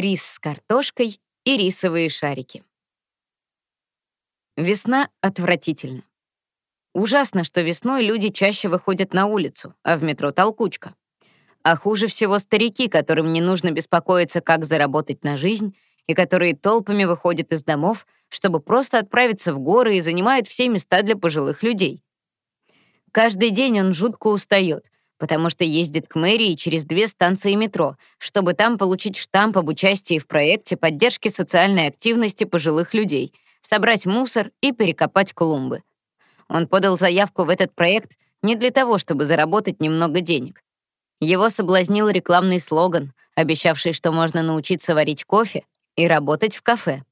рис с картошкой и рисовые шарики. Весна отвратительна. Ужасно, что весной люди чаще выходят на улицу, а в метро толкучка. А хуже всего старики, которым не нужно беспокоиться, как заработать на жизнь, и которые толпами выходят из домов, чтобы просто отправиться в горы и занимают все места для пожилых людей. Каждый день он жутко устает, потому что ездит к мэрии через две станции метро, чтобы там получить штамп об участии в проекте поддержки социальной активности пожилых людей, собрать мусор и перекопать клумбы. Он подал заявку в этот проект не для того, чтобы заработать немного денег. Его соблазнил рекламный слоган, обещавший, что можно научиться варить кофе и работать в кафе.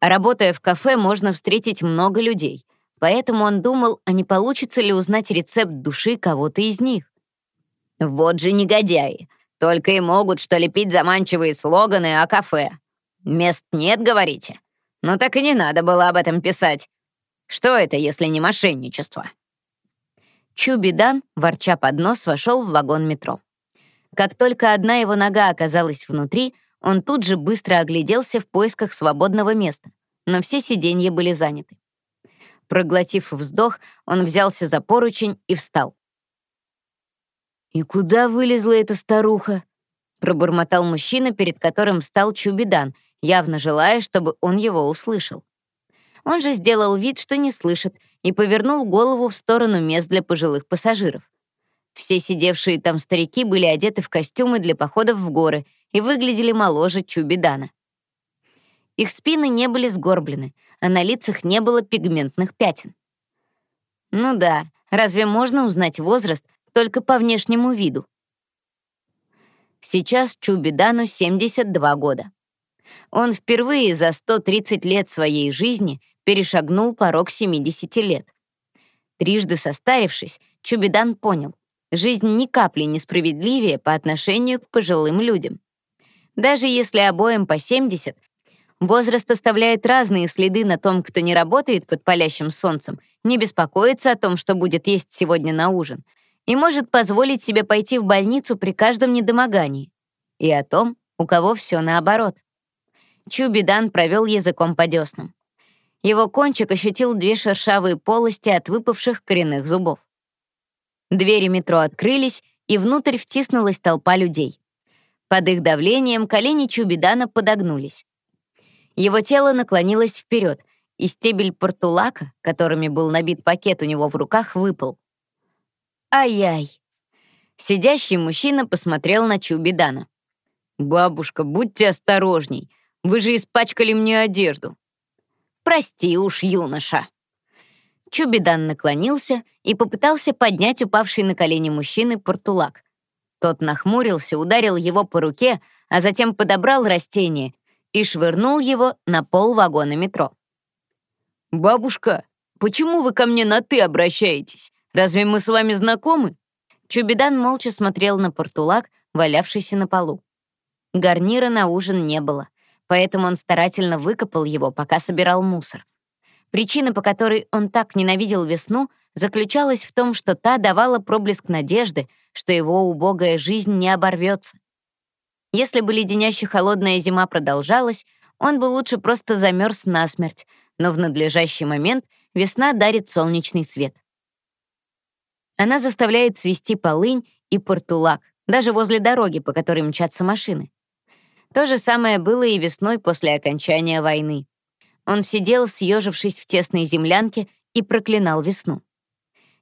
Работая в кафе, можно встретить много людей. Поэтому он думал, а не получится ли узнать рецепт души кого-то из них. Вот же негодяи. Только и могут что лепить заманчивые слоганы о кафе. Мест нет, говорите? Ну так и не надо было об этом писать. Что это, если не мошенничество? Чубидан, ворча под нос, вошел в вагон метро. Как только одна его нога оказалась внутри, он тут же быстро огляделся в поисках свободного места, но все сиденья были заняты. Проглотив вздох, он взялся за поручень и встал. «И куда вылезла эта старуха?» — пробормотал мужчина, перед которым встал Чубидан, явно желая, чтобы он его услышал. Он же сделал вид, что не слышит, и повернул голову в сторону мест для пожилых пассажиров. Все сидевшие там старики были одеты в костюмы для походов в горы и выглядели моложе Чубидана. Их спины не были сгорблены, а на лицах не было пигментных пятен. Ну да, разве можно узнать возраст только по внешнему виду? Сейчас Чубидану 72 года. Он впервые за 130 лет своей жизни перешагнул порог 70 лет. Трижды состарившись, Чубидан понял, жизнь ни капли не справедливее по отношению к пожилым людям. Даже если обоим по 70, возраст оставляет разные следы на том, кто не работает под палящим солнцем, не беспокоится о том, что будет есть сегодня на ужин, и может позволить себе пойти в больницу при каждом недомогании, и о том, у кого все наоборот. Чубидан провел языком по деснам. Его кончик ощутил две шершавые полости от выпавших коренных зубов. Двери метро открылись, и внутрь втиснулась толпа людей. Под их давлением колени Чубидана подогнулись. Его тело наклонилось вперед, и стебель портулака, которыми был набит пакет у него в руках, выпал. «Ай-яй!» Сидящий мужчина посмотрел на Чубидана. «Бабушка, будьте осторожней. Вы же испачкали мне одежду». «Прости уж, юноша». Чубидан наклонился и попытался поднять упавший на колени мужчины портулак. Тот нахмурился, ударил его по руке, а затем подобрал растение и швырнул его на пол вагона метро. «Бабушка, почему вы ко мне на «ты» обращаетесь? Разве мы с вами знакомы?» Чубидан молча смотрел на портулак, валявшийся на полу. Гарнира на ужин не было, поэтому он старательно выкопал его, пока собирал мусор. Причина, по которой он так ненавидел весну, заключалась в том, что та давала проблеск надежды, что его убогая жизнь не оборвется. Если бы леденяще холодная зима продолжалась, он бы лучше просто замерз насмерть, но в надлежащий момент весна дарит солнечный свет. Она заставляет свести полынь и портулак, даже возле дороги, по которой мчатся машины. То же самое было и весной после окончания войны. Он сидел, съежившись в тесной землянке, и проклинал весну.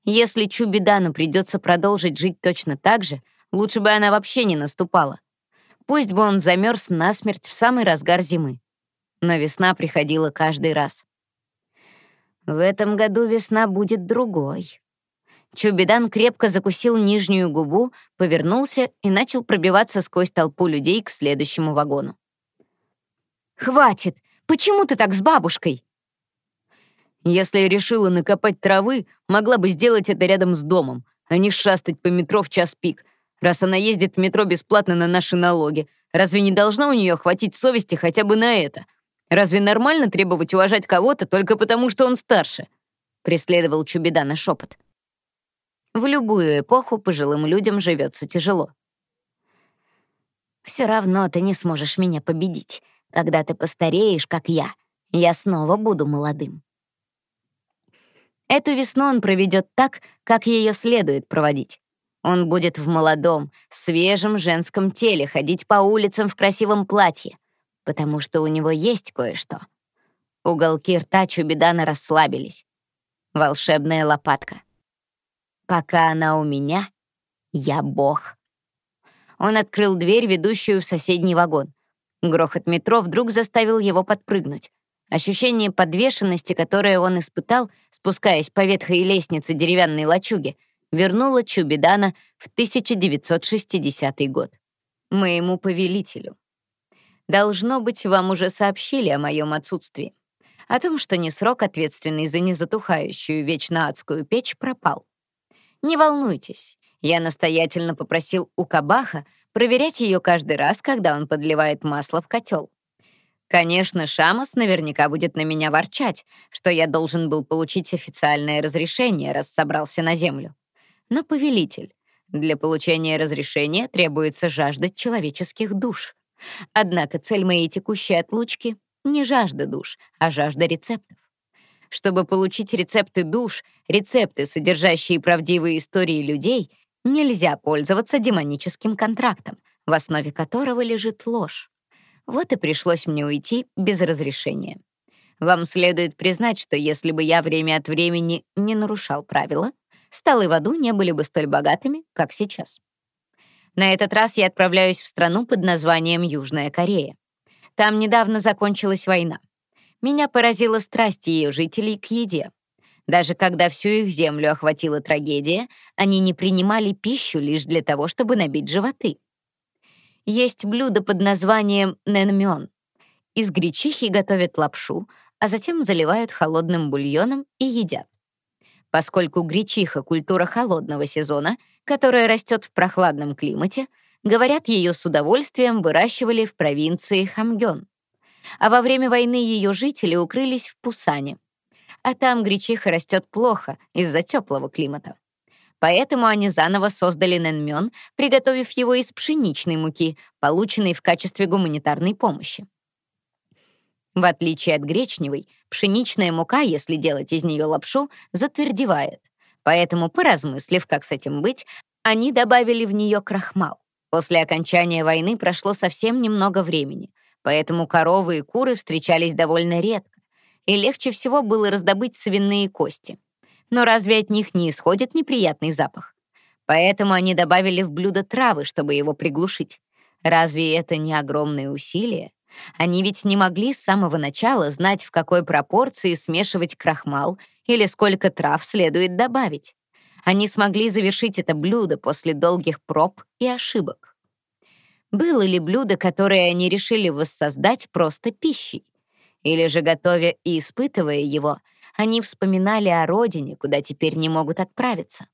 Если Чубидану придется продолжить жить точно так же, лучше бы она вообще не наступала. Пусть бы он замерз насмерть в самый разгар зимы. Но весна приходила каждый раз. В этом году весна будет другой. Чубидан крепко закусил нижнюю губу, повернулся и начал пробиваться сквозь толпу людей к следующему вагону. «Хватит! Почему ты так с бабушкой?» Если решила накопать травы, могла бы сделать это рядом с домом, а не шастать по метро в час пик. Раз она ездит в метро бесплатно на наши налоги, разве не должна у нее хватить совести хотя бы на это? Разве нормально требовать уважать кого-то только потому, что он старше?» Преследовал Чубидана шепот. В любую эпоху пожилым людям живется тяжело. Все равно ты не сможешь меня победить. Когда ты постареешь, как я, я снова буду молодым. Эту весну он проведет так, как ее следует проводить. Он будет в молодом, свежем женском теле ходить по улицам в красивом платье, потому что у него есть кое-что. Уголки рта Чубидана расслабились. Волшебная лопатка. Пока она у меня, я бог. Он открыл дверь, ведущую в соседний вагон. Грохот метро вдруг заставил его подпрыгнуть. Ощущение подвешенности, которое он испытал, спускаясь по ветхой лестнице деревянной лачуги, вернуло Чубидана в 1960 год. Моему повелителю. Должно быть, вам уже сообщили о моем отсутствии. О том, что не срок, ответственный за незатухающую вечно адскую печь, пропал. Не волнуйтесь, я настоятельно попросил у Кабаха проверять ее каждый раз, когда он подливает масло в котел. Конечно, Шамас наверняка будет на меня ворчать, что я должен был получить официальное разрешение, раз собрался на землю. Но, повелитель, для получения разрешения требуется жажда человеческих душ. Однако цель моей текущей отлучки — не жажда душ, а жажда рецептов. Чтобы получить рецепты душ, рецепты, содержащие правдивые истории людей, Нельзя пользоваться демоническим контрактом, в основе которого лежит ложь. Вот и пришлось мне уйти без разрешения. Вам следует признать, что если бы я время от времени не нарушал правила, столы в аду не были бы столь богатыми, как сейчас. На этот раз я отправляюсь в страну под названием Южная Корея. Там недавно закончилась война. Меня поразила страсть ее жителей к еде. Даже когда всю их землю охватила трагедия, они не принимали пищу лишь для того, чтобы набить животы. Есть блюдо под названием нэнмён. Из гречихи готовят лапшу, а затем заливают холодным бульоном и едят. Поскольку гречиха — культура холодного сезона, которая растет в прохладном климате, говорят, ее с удовольствием выращивали в провинции Хамгён. А во время войны ее жители укрылись в Пусане — а там гречиха растет плохо из-за теплого климата. Поэтому они заново создали нэнмён, приготовив его из пшеничной муки, полученной в качестве гуманитарной помощи. В отличие от гречневой, пшеничная мука, если делать из нее лапшу, затвердевает. Поэтому, поразмыслив, как с этим быть, они добавили в нее крахмал. После окончания войны прошло совсем немного времени, поэтому коровы и куры встречались довольно редко и легче всего было раздобыть свиные кости. Но разве от них не исходит неприятный запах? Поэтому они добавили в блюдо травы, чтобы его приглушить. Разве это не огромные усилия? Они ведь не могли с самого начала знать, в какой пропорции смешивать крахмал или сколько трав следует добавить. Они смогли завершить это блюдо после долгих проб и ошибок. Было ли блюдо, которое они решили воссоздать просто пищей? Или же, готовя и испытывая его, они вспоминали о родине, куда теперь не могут отправиться.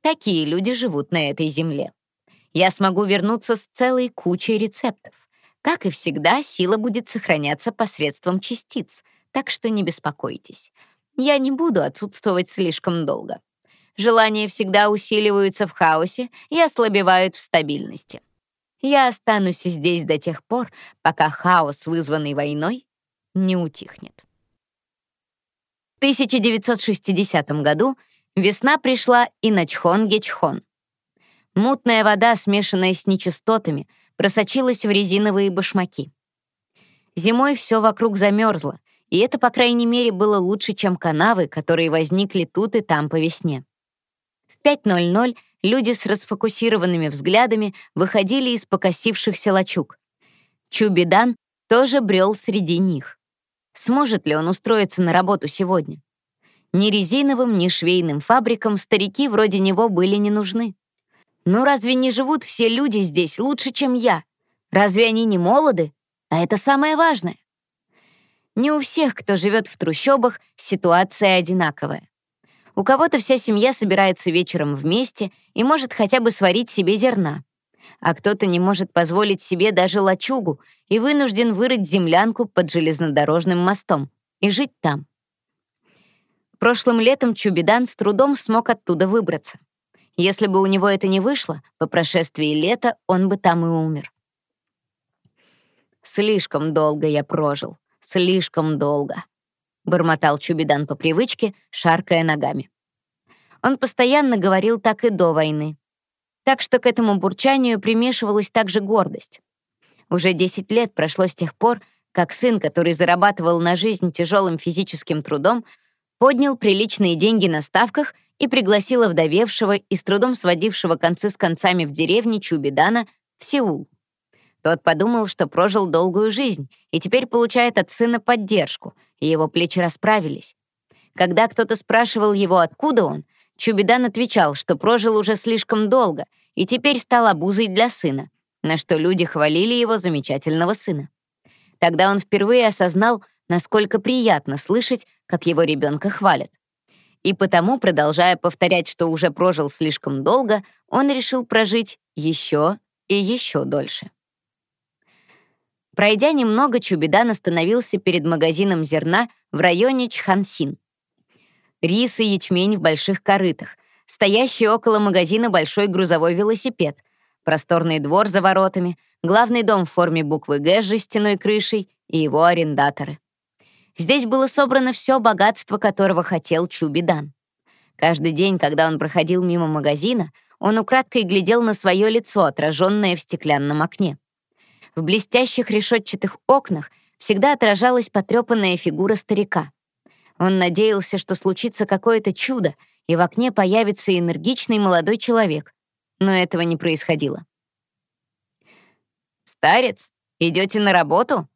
Такие люди живут на этой земле. Я смогу вернуться с целой кучей рецептов. Как и всегда, сила будет сохраняться посредством частиц, так что не беспокойтесь. Я не буду отсутствовать слишком долго. Желания всегда усиливаются в хаосе и ослабевают в стабильности. Я останусь здесь до тех пор, пока хаос, вызванный войной, не утихнет. В 1960 году весна пришла и на Чхон-Гечхон. Мутная вода, смешанная с нечистотами, просочилась в резиновые башмаки. Зимой все вокруг замерзло, и это, по крайней мере, было лучше, чем канавы, которые возникли тут и там по весне. В 5.00 люди с расфокусированными взглядами выходили из покосившихся лачуг. Чубидан тоже брел среди них. Сможет ли он устроиться на работу сегодня? Ни резиновым, ни швейным фабрикам старики вроде него были не нужны. Ну разве не живут все люди здесь лучше, чем я? Разве они не молоды? А это самое важное. Не у всех, кто живет в трущобах, ситуация одинаковая. У кого-то вся семья собирается вечером вместе и может хотя бы сварить себе зерна а кто-то не может позволить себе даже лачугу и вынужден вырыть землянку под железнодорожным мостом и жить там. Прошлым летом Чубидан с трудом смог оттуда выбраться. Если бы у него это не вышло, по прошествии лета он бы там и умер. Слишком долго я прожил, слишком долго», — бормотал Чубидан по привычке, шаркая ногами. Он постоянно говорил так и до войны. Так что к этому бурчанию примешивалась также гордость. Уже 10 лет прошло с тех пор, как сын, который зарабатывал на жизнь тяжелым физическим трудом, поднял приличные деньги на ставках и пригласил овдовевшего и с трудом сводившего концы с концами в деревне Чубидана в Сеул. Тот подумал, что прожил долгую жизнь и теперь получает от сына поддержку, и его плечи расправились. Когда кто-то спрашивал его, откуда он, Чубидан отвечал, что прожил уже слишком долго и теперь стал обузой для сына, на что люди хвалили его замечательного сына. Тогда он впервые осознал, насколько приятно слышать, как его ребенка хвалят. И потому, продолжая повторять, что уже прожил слишком долго, он решил прожить еще и еще дольше. Пройдя немного, Чубидан остановился перед магазином зерна в районе Чхансин. Рис и ячмень в больших корытах, стоящий около магазина большой грузовой велосипед, просторный двор за воротами, главный дом в форме буквы «Г» с жестяной крышей и его арендаторы. Здесь было собрано все богатство, которого хотел Чубидан. Каждый день, когда он проходил мимо магазина, он украдкой глядел на свое лицо, отраженное в стеклянном окне. В блестящих решетчатых окнах всегда отражалась потрепанная фигура старика. Он надеялся, что случится какое-то чудо, и в окне появится энергичный молодой человек. Но этого не происходило. «Старец, идете на работу?»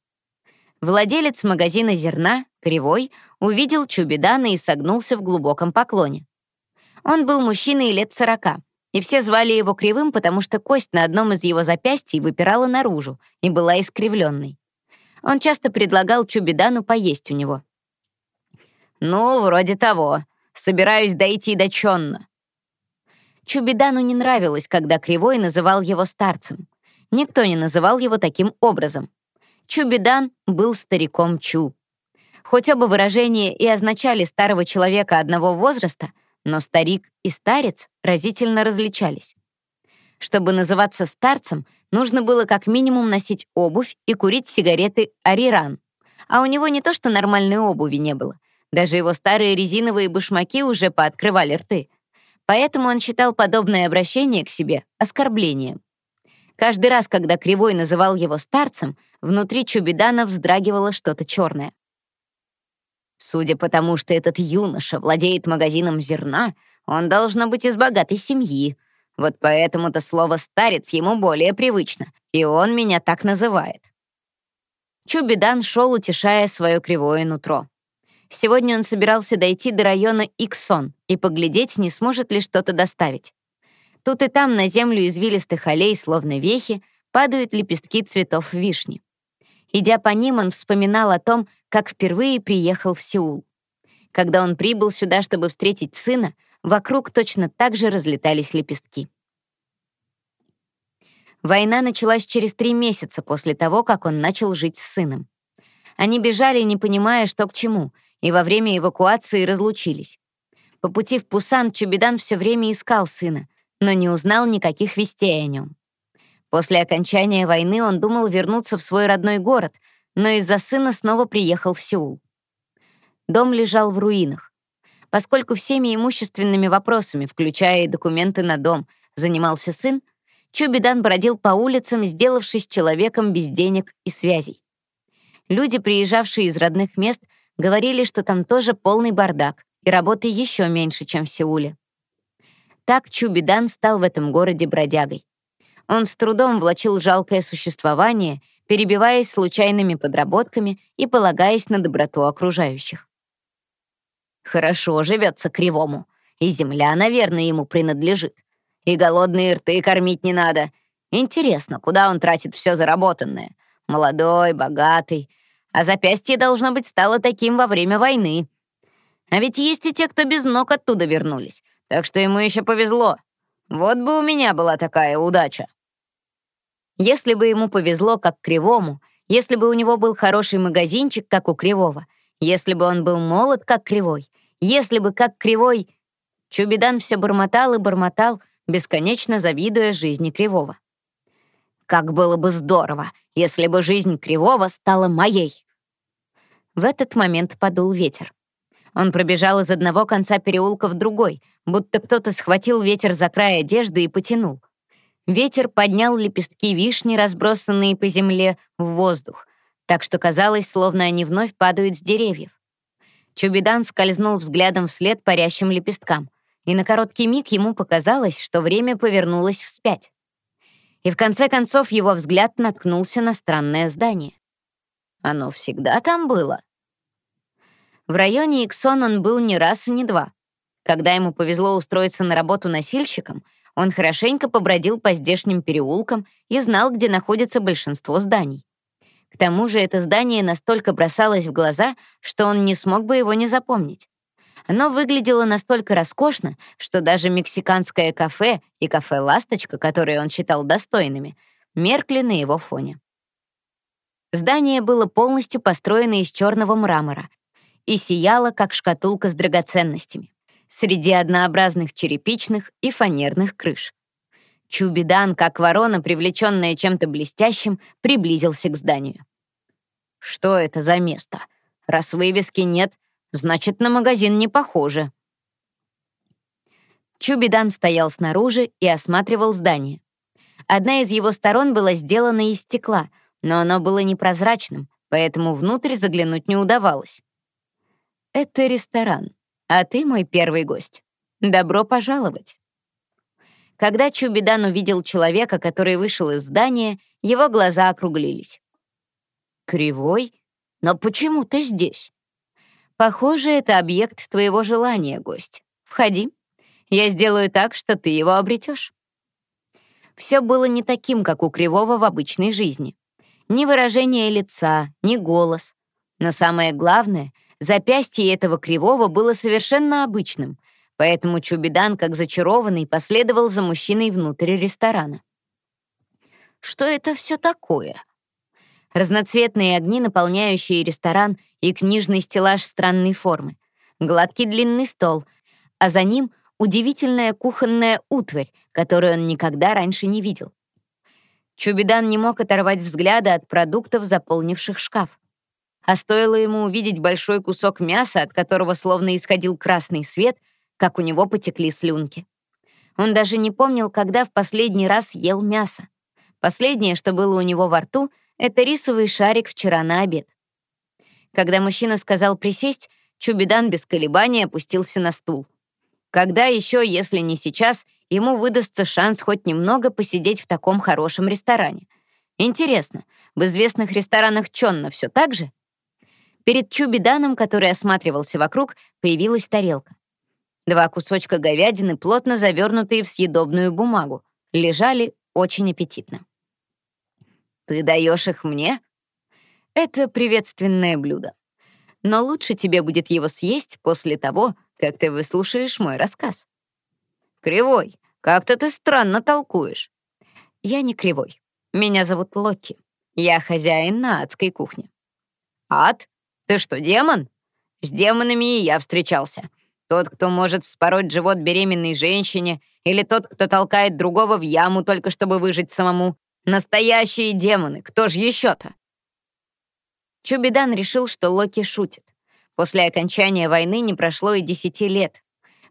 Владелец магазина зерна, Кривой, увидел Чубидана и согнулся в глубоком поклоне. Он был мужчиной лет сорока, и все звали его Кривым, потому что кость на одном из его запястий выпирала наружу и была искривленной. Он часто предлагал Чубидану поесть у него. «Ну, вроде того. Собираюсь дойти до Чонна». Чубидану не нравилось, когда Кривой называл его старцем. Никто не называл его таким образом. Чубидан был стариком Чу. Хоть оба выражения и означали старого человека одного возраста, но старик и старец разительно различались. Чтобы называться старцем, нужно было как минимум носить обувь и курить сигареты «Ариран». А у него не то что нормальной обуви не было. Даже его старые резиновые башмаки уже пооткрывали рты. Поэтому он считал подобное обращение к себе оскорблением. Каждый раз, когда Кривой называл его старцем, внутри Чубидана вздрагивало что-то черное. Судя по тому, что этот юноша владеет магазином зерна, он должно быть из богатой семьи. Вот поэтому-то слово «старец» ему более привычно, и он меня так называет. Чубидан шел, утешая свое кривое нутро. Сегодня он собирался дойти до района Иксон и поглядеть, не сможет ли что-то доставить. Тут и там на землю извилистых аллей, словно вехи, падают лепестки цветов вишни. Идя по ним, он вспоминал о том, как впервые приехал в Сеул. Когда он прибыл сюда, чтобы встретить сына, вокруг точно так же разлетались лепестки. Война началась через три месяца после того, как он начал жить с сыном. Они бежали, не понимая, что к чему, и во время эвакуации разлучились. По пути в Пусан Чубидан все время искал сына, но не узнал никаких вестей о нем. После окончания войны он думал вернуться в свой родной город, но из-за сына снова приехал в Сеул. Дом лежал в руинах. Поскольку всеми имущественными вопросами, включая и документы на дом, занимался сын, Чубидан бродил по улицам, сделавшись человеком без денег и связей. Люди, приезжавшие из родных мест, говорили, что там тоже полный бардак и работы еще меньше, чем в Сеуле. Так Чубидан стал в этом городе бродягой. Он с трудом влачил жалкое существование, перебиваясь случайными подработками и полагаясь на доброту окружающих. Хорошо живется кривому, и земля, наверное, ему принадлежит. И голодные рты кормить не надо. Интересно, куда он тратит все заработанное? Молодой, богатый. А запястье, должно быть, стало таким во время войны. А ведь есть и те, кто без ног оттуда вернулись так что ему еще повезло. Вот бы у меня была такая удача. Если бы ему повезло, как Кривому, если бы у него был хороший магазинчик, как у Кривого, если бы он был молод, как Кривой, если бы, как Кривой... Чубидан все бормотал и бормотал, бесконечно завидуя жизни Кривого. Как было бы здорово, если бы жизнь Кривого стала моей. В этот момент подул ветер. Он пробежал из одного конца переулка в другой, будто кто-то схватил ветер за край одежды и потянул. Ветер поднял лепестки вишни, разбросанные по земле, в воздух, так что казалось, словно они вновь падают с деревьев. Чубидан скользнул взглядом вслед парящим лепесткам, и на короткий миг ему показалось, что время повернулось вспять. И в конце концов его взгляд наткнулся на странное здание. Оно всегда там было. В районе Иксон он был не раз и не два. Когда ему повезло устроиться на работу носильщиком, он хорошенько побродил по здешним переулкам и знал, где находится большинство зданий. К тому же это здание настолько бросалось в глаза, что он не смог бы его не запомнить. Оно выглядело настолько роскошно, что даже мексиканское кафе и кафе «Ласточка», которые он считал достойными, меркли на его фоне. Здание было полностью построено из черного мрамора и сияло, как шкатулка с драгоценностями, среди однообразных черепичных и фанерных крыш. Чубидан, как ворона, привлеченная чем-то блестящим, приблизился к зданию. «Что это за место? Раз вывески нет, значит, на магазин не похоже». Чубидан стоял снаружи и осматривал здание. Одна из его сторон была сделана из стекла, но оно было непрозрачным, поэтому внутрь заглянуть не удавалось. «Это ресторан, а ты мой первый гость. Добро пожаловать». Когда Чубидан увидел человека, который вышел из здания, его глаза округлились. «Кривой? Но почему ты здесь?» «Похоже, это объект твоего желания, гость. Входи. Я сделаю так, что ты его обретешь». Все было не таким, как у Кривого в обычной жизни. Ни выражение лица, ни голос. Но самое главное, запястье этого Кривого было совершенно обычным, Поэтому Чубидан, как зачарованный, последовал за мужчиной внутрь ресторана. Что это все такое? Разноцветные огни, наполняющие ресторан, и книжный стеллаж странной формы. Гладкий длинный стол, а за ним удивительная кухонная утварь, которую он никогда раньше не видел. Чубидан не мог оторвать взгляда от продуктов, заполнивших шкаф. А стоило ему увидеть большой кусок мяса, от которого словно исходил красный свет — как у него потекли слюнки. Он даже не помнил, когда в последний раз ел мясо. Последнее, что было у него во рту, это рисовый шарик вчера на обед. Когда мужчина сказал присесть, Чубидан без колебаний опустился на стул. Когда еще, если не сейчас, ему выдастся шанс хоть немного посидеть в таком хорошем ресторане? Интересно, в известных ресторанах Чонна все так же? Перед Чубиданом, который осматривался вокруг, появилась тарелка. Два кусочка говядины, плотно завернутые в съедобную бумагу, лежали очень аппетитно. «Ты даешь их мне?» «Это приветственное блюдо. Но лучше тебе будет его съесть после того, как ты выслушаешь мой рассказ». «Кривой, как-то ты странно толкуешь». «Я не кривой. Меня зовут Локи. Я хозяин на адской кухне». «Ад? Ты что, демон?» «С демонами и я встречался. Тот, кто может вспороть живот беременной женщине, или тот, кто толкает другого в яму только чтобы выжить самому. Настоящие демоны, кто же еще-то? Чубидан решил, что Локи шутит. После окончания войны не прошло и десяти лет.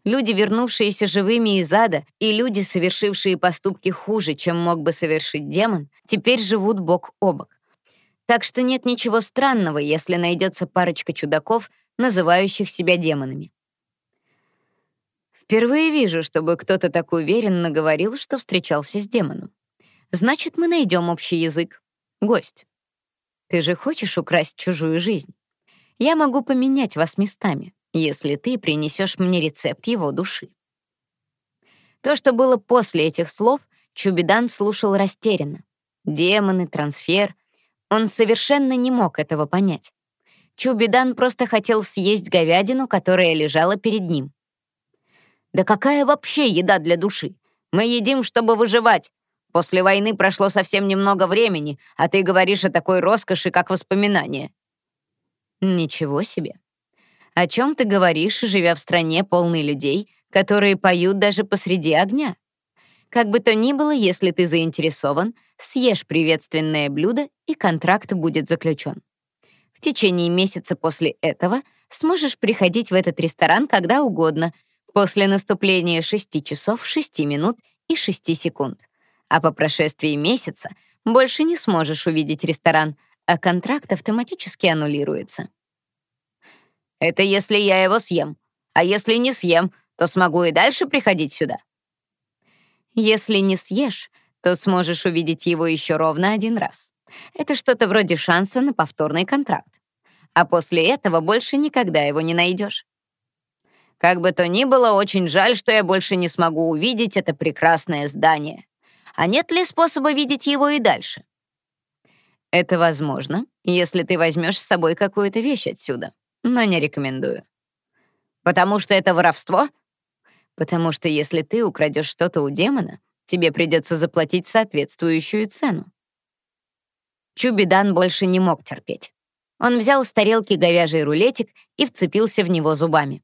Люди, вернувшиеся живыми из ада, и люди, совершившие поступки хуже, чем мог бы совершить демон, теперь живут бок о бок. Так что нет ничего странного, если найдется парочка чудаков, называющих себя демонами. Впервые вижу, чтобы кто-то так уверенно говорил, что встречался с демоном. Значит, мы найдем общий язык. Гость. Ты же хочешь украсть чужую жизнь? Я могу поменять вас местами, если ты принесешь мне рецепт его души. То, что было после этих слов, Чубидан слушал растерянно. Демоны, трансфер. Он совершенно не мог этого понять. Чубидан просто хотел съесть говядину, которая лежала перед ним. Да какая вообще еда для души? Мы едим, чтобы выживать. После войны прошло совсем немного времени, а ты говоришь о такой роскоши, как воспоминания. Ничего себе. О чем ты говоришь, живя в стране полной людей, которые поют даже посреди огня? Как бы то ни было, если ты заинтересован, съешь приветственное блюдо, и контракт будет заключен. В течение месяца после этого сможешь приходить в этот ресторан когда угодно, после наступления 6 часов 6 минут и 6 секунд. А по прошествии месяца больше не сможешь увидеть ресторан, а контракт автоматически аннулируется. Это если я его съем. А если не съем, то смогу и дальше приходить сюда. Если не съешь, то сможешь увидеть его еще ровно один раз. Это что-то вроде шанса на повторный контракт. А после этого больше никогда его не найдешь. Как бы то ни было, очень жаль, что я больше не смогу увидеть это прекрасное здание. А нет ли способа видеть его и дальше? Это возможно, если ты возьмешь с собой какую-то вещь отсюда, но не рекомендую. Потому что это воровство? Потому что если ты украдешь что-то у демона, тебе придется заплатить соответствующую цену. Чубидан больше не мог терпеть. Он взял с тарелки говяжий рулетик и вцепился в него зубами.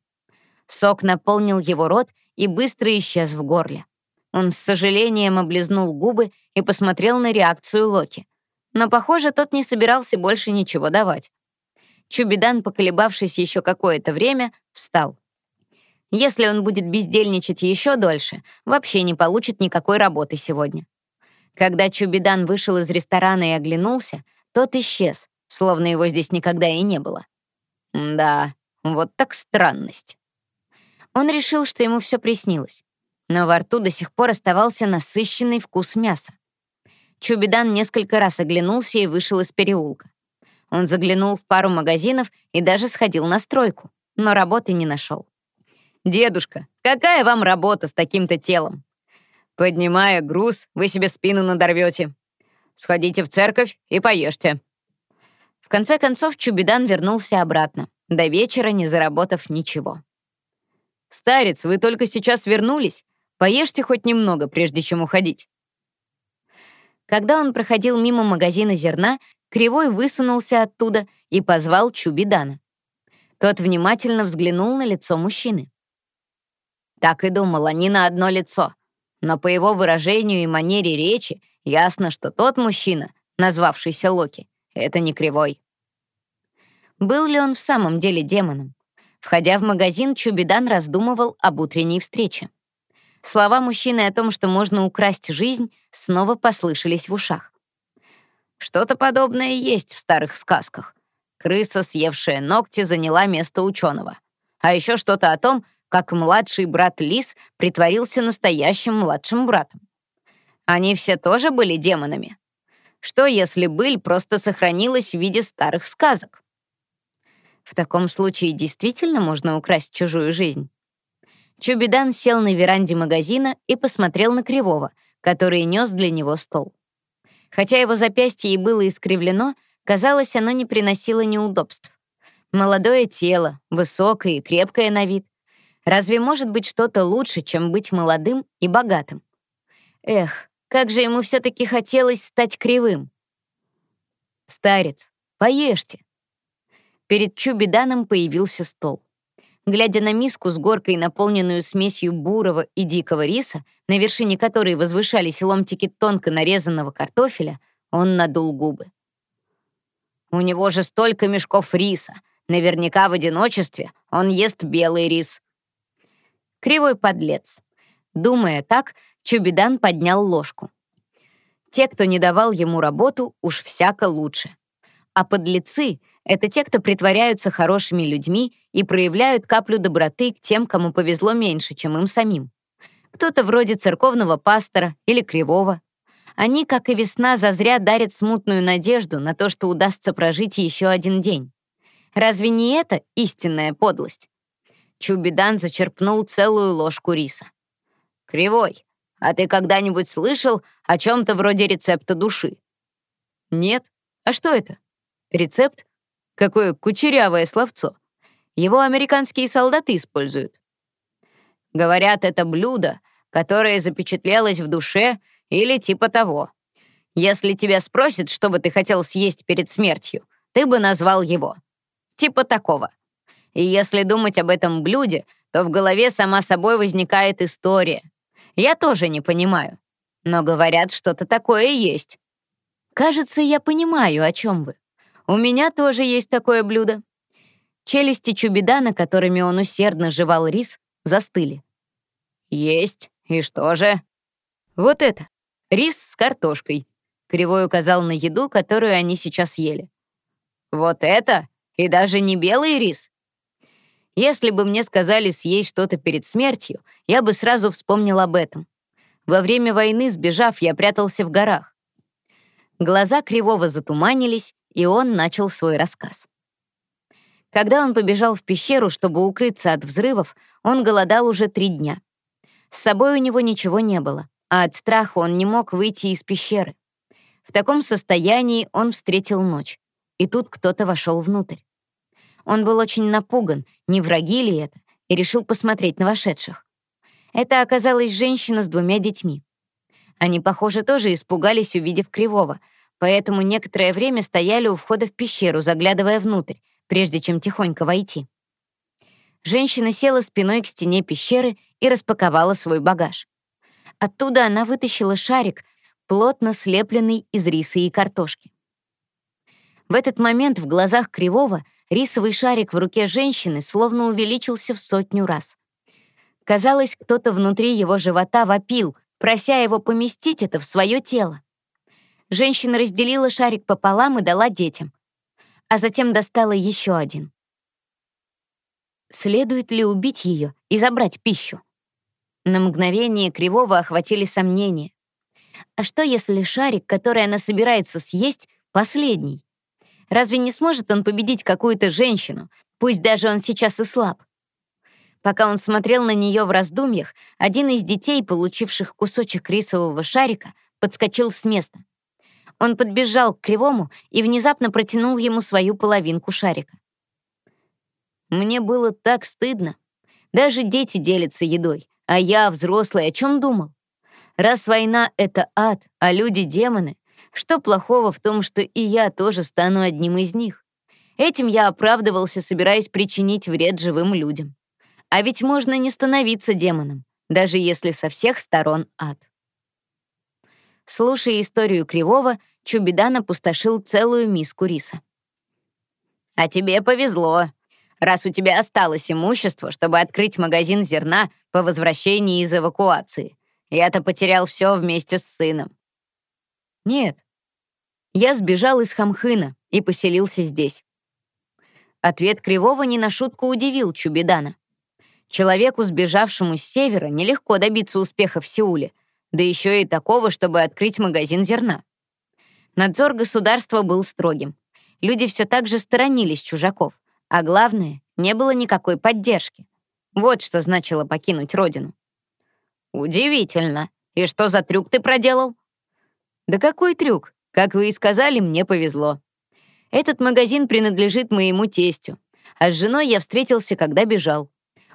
Сок наполнил его рот и быстро исчез в горле. Он с сожалением облизнул губы и посмотрел на реакцию Локи. Но, похоже, тот не собирался больше ничего давать. Чубидан, поколебавшись еще какое-то время, встал. Если он будет бездельничать еще дольше, вообще не получит никакой работы сегодня. Когда Чубидан вышел из ресторана и оглянулся, тот исчез, словно его здесь никогда и не было. Да, вот так странность. Он решил, что ему все приснилось, но во рту до сих пор оставался насыщенный вкус мяса. Чубидан несколько раз оглянулся и вышел из переулка. Он заглянул в пару магазинов и даже сходил на стройку, но работы не нашел. «Дедушка, какая вам работа с таким-то телом? Поднимая груз, вы себе спину надорвете. Сходите в церковь и поешьте». В конце концов Чубидан вернулся обратно, до вечера не заработав ничего. «Старец, вы только сейчас вернулись? Поешьте хоть немного, прежде чем уходить». Когда он проходил мимо магазина зерна, Кривой высунулся оттуда и позвал Чубидана. Тот внимательно взглянул на лицо мужчины. Так и думала, не на одно лицо. Но по его выражению и манере речи ясно, что тот мужчина, назвавшийся Локи, это не кривой. Был ли он в самом деле демоном? Входя в магазин, Чубидан раздумывал об утренней встрече. Слова мужчины о том, что можно украсть жизнь, снова послышались в ушах. Что-то подобное есть в старых сказках. Крыса, съевшая ногти, заняла место ученого. А еще что-то о том, как младший брат Лис притворился настоящим младшим братом. Они все тоже были демонами. Что, если быль просто сохранилась в виде старых сказок? В таком случае действительно можно украсть чужую жизнь. Чубидан сел на веранде магазина и посмотрел на Кривого, который нес для него стол. Хотя его запястье и было искривлено, казалось, оно не приносило неудобств. Молодое тело, высокое и крепкое на вид, Разве может быть что-то лучше, чем быть молодым и богатым? Эх, как же ему все-таки хотелось стать кривым. «Старец, поешьте». Перед Чубиданом появился стол. Глядя на миску с горкой, наполненную смесью бурого и дикого риса, на вершине которой возвышались ломтики тонко нарезанного картофеля, он надул губы. «У него же столько мешков риса. Наверняка в одиночестве он ест белый рис», Кривой подлец. Думая так, Чубидан поднял ложку. Те, кто не давал ему работу, уж всяко лучше. А подлецы — это те, кто притворяются хорошими людьми и проявляют каплю доброты к тем, кому повезло меньше, чем им самим. Кто-то вроде церковного пастора или кривого. Они, как и весна, зазря дарят смутную надежду на то, что удастся прожить еще один день. Разве не это истинная подлость? Чубидан зачерпнул целую ложку риса. «Кривой, а ты когда-нибудь слышал о чем-то вроде рецепта души?» «Нет. А что это? Рецепт? Какое кучерявое словцо. Его американские солдаты используют». «Говорят, это блюдо, которое запечатлелось в душе или типа того. Если тебя спросят, что бы ты хотел съесть перед смертью, ты бы назвал его. Типа такого. И если думать об этом блюде, то в голове сама собой возникает история. Я тоже не понимаю. Но говорят, что-то такое есть. Кажется, я понимаю, о чем вы. У меня тоже есть такое блюдо. Челюсти Чубидана, которыми он усердно жевал рис, застыли. Есть. И что же? Вот это. Рис с картошкой. Кривой указал на еду, которую они сейчас ели. Вот это? И даже не белый рис? Если бы мне сказали съесть что-то перед смертью, я бы сразу вспомнил об этом. Во время войны, сбежав, я прятался в горах. Глаза Кривого затуманились, и он начал свой рассказ. Когда он побежал в пещеру, чтобы укрыться от взрывов, он голодал уже три дня. С собой у него ничего не было, а от страха он не мог выйти из пещеры. В таком состоянии он встретил ночь, и тут кто-то вошел внутрь. Он был очень напуган, не враги ли это, и решил посмотреть на вошедших. Это оказалась женщина с двумя детьми. Они, похоже, тоже испугались, увидев Кривого, поэтому некоторое время стояли у входа в пещеру, заглядывая внутрь, прежде чем тихонько войти. Женщина села спиной к стене пещеры и распаковала свой багаж. Оттуда она вытащила шарик, плотно слепленный из риса и картошки. В этот момент в глазах Кривого рисовый шарик в руке женщины словно увеличился в сотню раз. Казалось, кто-то внутри его живота вопил, прося его поместить это в свое тело. Женщина разделила шарик пополам и дала детям а затем достала еще один. Следует ли убить ее и забрать пищу? На мгновение Кривого охватили сомнения. А что, если шарик, который она собирается съесть, последний? Разве не сможет он победить какую-то женщину, пусть даже он сейчас и слаб? Пока он смотрел на нее в раздумьях, один из детей, получивших кусочек рисового шарика, подскочил с места. Он подбежал к Кривому и внезапно протянул ему свою половинку шарика. Мне было так стыдно. Даже дети делятся едой, а я, взрослый, о чем думал? Раз война — это ад, а люди — демоны, что плохого в том, что и я тоже стану одним из них? Этим я оправдывался, собираясь причинить вред живым людям. А ведь можно не становиться демоном, даже если со всех сторон ад. Слушая историю Кривого, Чубидан опустошил целую миску риса. «А тебе повезло, раз у тебя осталось имущество, чтобы открыть магазин зерна по возвращении из эвакуации. Я-то потерял все вместе с сыном». «Нет, я сбежал из Хамхына и поселился здесь». Ответ Кривого не на шутку удивил Чубидана. Человеку, сбежавшему с севера, нелегко добиться успеха в Сеуле, да еще и такого, чтобы открыть магазин зерна. Надзор государства был строгим. Люди все так же сторонились чужаков, а главное, не было никакой поддержки. Вот что значило покинуть родину. «Удивительно. И что за трюк ты проделал?» «Да какой трюк? Как вы и сказали, мне повезло. Этот магазин принадлежит моему тестю, а с женой я встретился, когда бежал.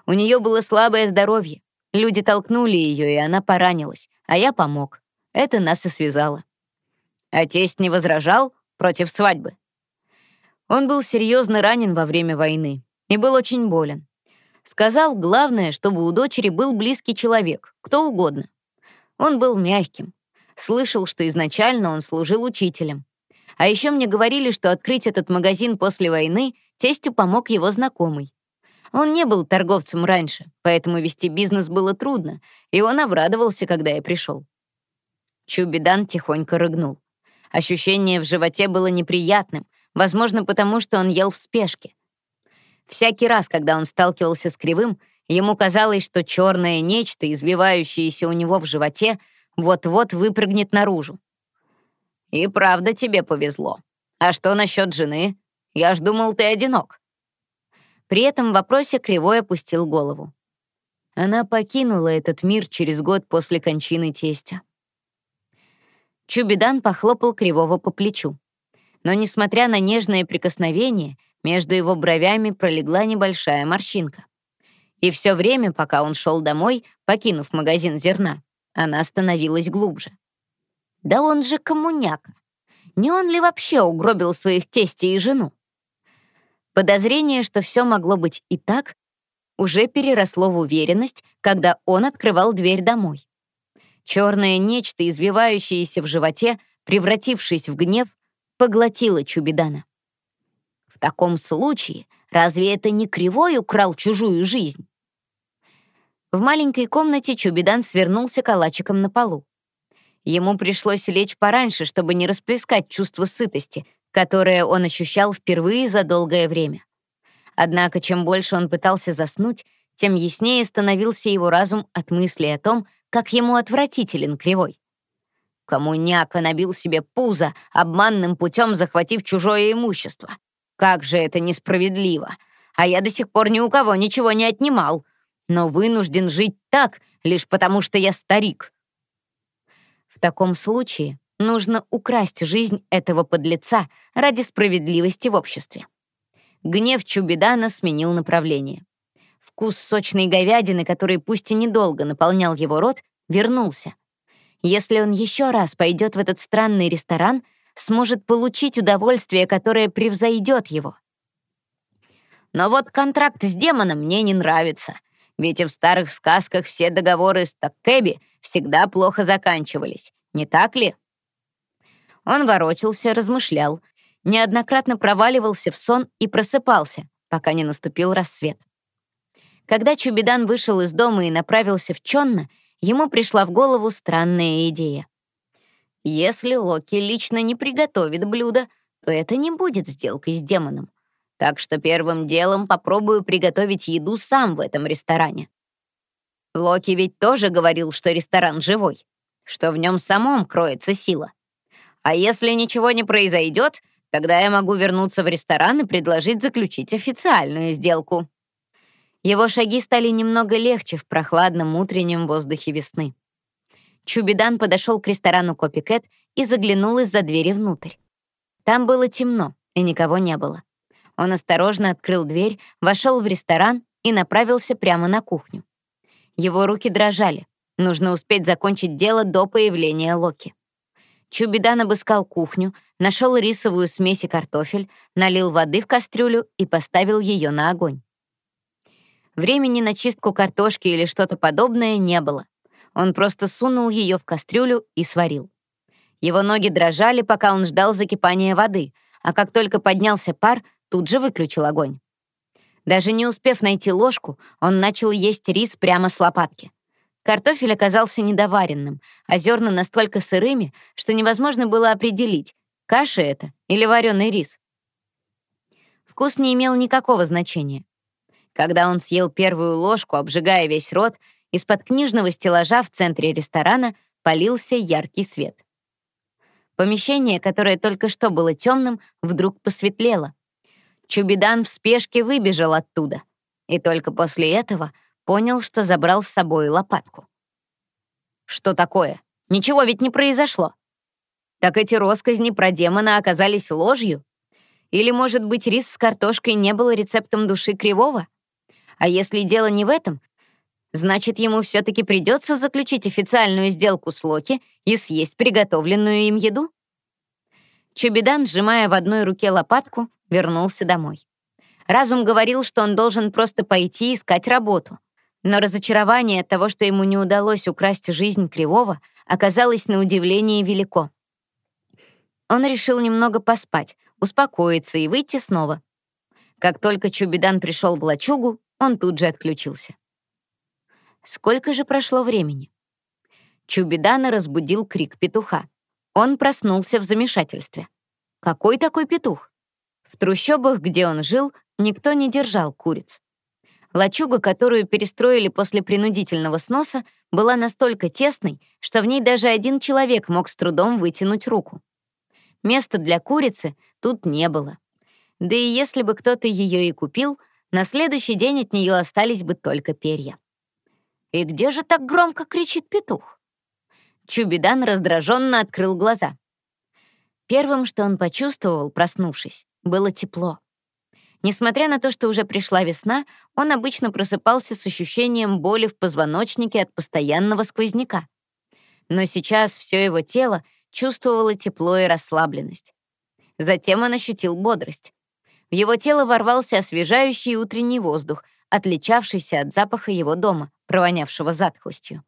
У нее было слабое здоровье. Люди толкнули ее, и она поранилась, а я помог. Это нас и связало. А тесть не возражал против свадьбы? Он был серьезно ранен во время войны и был очень болен. Сказал, главное, чтобы у дочери был близкий человек, кто угодно. Он был мягким. Слышал, что изначально он служил учителем. А еще мне говорили, что открыть этот магазин после войны тестю помог его знакомый. Он не был торговцем раньше, поэтому вести бизнес было трудно, и он обрадовался, когда я пришел. Чубидан тихонько рыгнул. Ощущение в животе было неприятным, возможно, потому что он ел в спешке. Всякий раз, когда он сталкивался с кривым, ему казалось, что черное нечто, избивающееся у него в животе, вот-вот выпрыгнет наружу. «И правда тебе повезло. А что насчет жены? Я ж думал, ты одинок». При этом в вопросе Кривой опустил голову. Она покинула этот мир через год после кончины тестя. Чубидан похлопал Кривого по плечу. Но, несмотря на нежное прикосновение, между его бровями пролегла небольшая морщинка. И все время, пока он шел домой, покинув магазин зерна, она становилась глубже. Да он же коммуняка. Не он ли вообще угробил своих тестей и жену? Подозрение, что все могло быть и так, уже переросло в уверенность, когда он открывал дверь домой. Черное нечто, извивающееся в животе, превратившись в гнев, поглотила Чубидана. В таком случае, разве это не Кривой украл чужую жизнь? В маленькой комнате Чубидан свернулся калачиком на полу. Ему пришлось лечь пораньше, чтобы не расплескать чувство сытости, которое он ощущал впервые за долгое время. Однако, чем больше он пытался заснуть, тем яснее становился его разум от мысли о том, как ему отвратителен Кривой. Коммуняка набил себе пузо, обманным путем захватив чужое имущество. Как же это несправедливо! А я до сих пор ни у кого ничего не отнимал, но вынужден жить так, лишь потому что я старик. В таком случае нужно украсть жизнь этого подлеца ради справедливости в обществе. Гнев Чубидана сменил направление. Вкус сочной говядины, который пусть и недолго наполнял его рот, вернулся — если он еще раз пойдет в этот странный ресторан, сможет получить удовольствие, которое превзойдет его. Но вот контракт с демоном мне не нравится, ведь и в старых сказках все договоры с Таккеби всегда плохо заканчивались, не так ли? Он ворочался, размышлял, неоднократно проваливался в сон и просыпался, пока не наступил рассвет. Когда Чубидан вышел из дома и направился в Чонна, ему пришла в голову странная идея. Если Локи лично не приготовит блюдо, то это не будет сделкой с демоном. Так что первым делом попробую приготовить еду сам в этом ресторане. Локи ведь тоже говорил, что ресторан живой, что в нем самом кроется сила. А если ничего не произойдет, тогда я могу вернуться в ресторан и предложить заключить официальную сделку. Его шаги стали немного легче в прохладном утреннем воздухе весны. Чубидан подошел к ресторану Копикет и заглянул из-за двери внутрь. Там было темно, и никого не было. Он осторожно открыл дверь, вошел в ресторан и направился прямо на кухню. Его руки дрожали. Нужно успеть закончить дело до появления Локи. Чубидан обыскал кухню, нашел рисовую смесь и картофель, налил воды в кастрюлю и поставил ее на огонь. Времени на чистку картошки или что-то подобное не было. Он просто сунул ее в кастрюлю и сварил. Его ноги дрожали, пока он ждал закипания воды, а как только поднялся пар, тут же выключил огонь. Даже не успев найти ложку, он начал есть рис прямо с лопатки. Картофель оказался недоваренным, а зерна настолько сырыми, что невозможно было определить, каша это или вареный рис. Вкус не имел никакого значения. Когда он съел первую ложку, обжигая весь рот, из-под книжного стеллажа в центре ресторана полился яркий свет. Помещение, которое только что было темным, вдруг посветлело. Чубидан в спешке выбежал оттуда. И только после этого понял, что забрал с собой лопатку. Что такое? Ничего ведь не произошло. Так эти росказни про демона оказались ложью? Или, может быть, рис с картошкой не был рецептом души Кривого? А если дело не в этом, значит, ему все-таки придется заключить официальную сделку с Локи и съесть приготовленную им еду? Чубидан, сжимая в одной руке лопатку, вернулся домой. Разум говорил, что он должен просто пойти искать работу. Но разочарование от того, что ему не удалось украсть жизнь Кривого, оказалось на удивление велико. Он решил немного поспать, успокоиться и выйти снова. Как только Чубидан пришел в лачугу, он тут же отключился. Сколько же прошло времени? Чубидана разбудил крик петуха. Он проснулся в замешательстве. Какой такой петух? В трущобах, где он жил, никто не держал куриц. Лачуга, которую перестроили после принудительного сноса, была настолько тесной, что в ней даже один человек мог с трудом вытянуть руку. Места для курицы тут не было. Да и если бы кто-то ее и купил — на следующий день от нее остались бы только перья. «И где же так громко кричит петух?» Чубидан раздраженно открыл глаза. Первым, что он почувствовал, проснувшись, было тепло. Несмотря на то, что уже пришла весна, он обычно просыпался с ощущением боли в позвоночнике от постоянного сквозняка. Но сейчас все его тело чувствовало тепло и расслабленность. Затем он ощутил бодрость. В его тело ворвался освежающий утренний воздух, отличавшийся от запаха его дома, провонявшего затхлостью.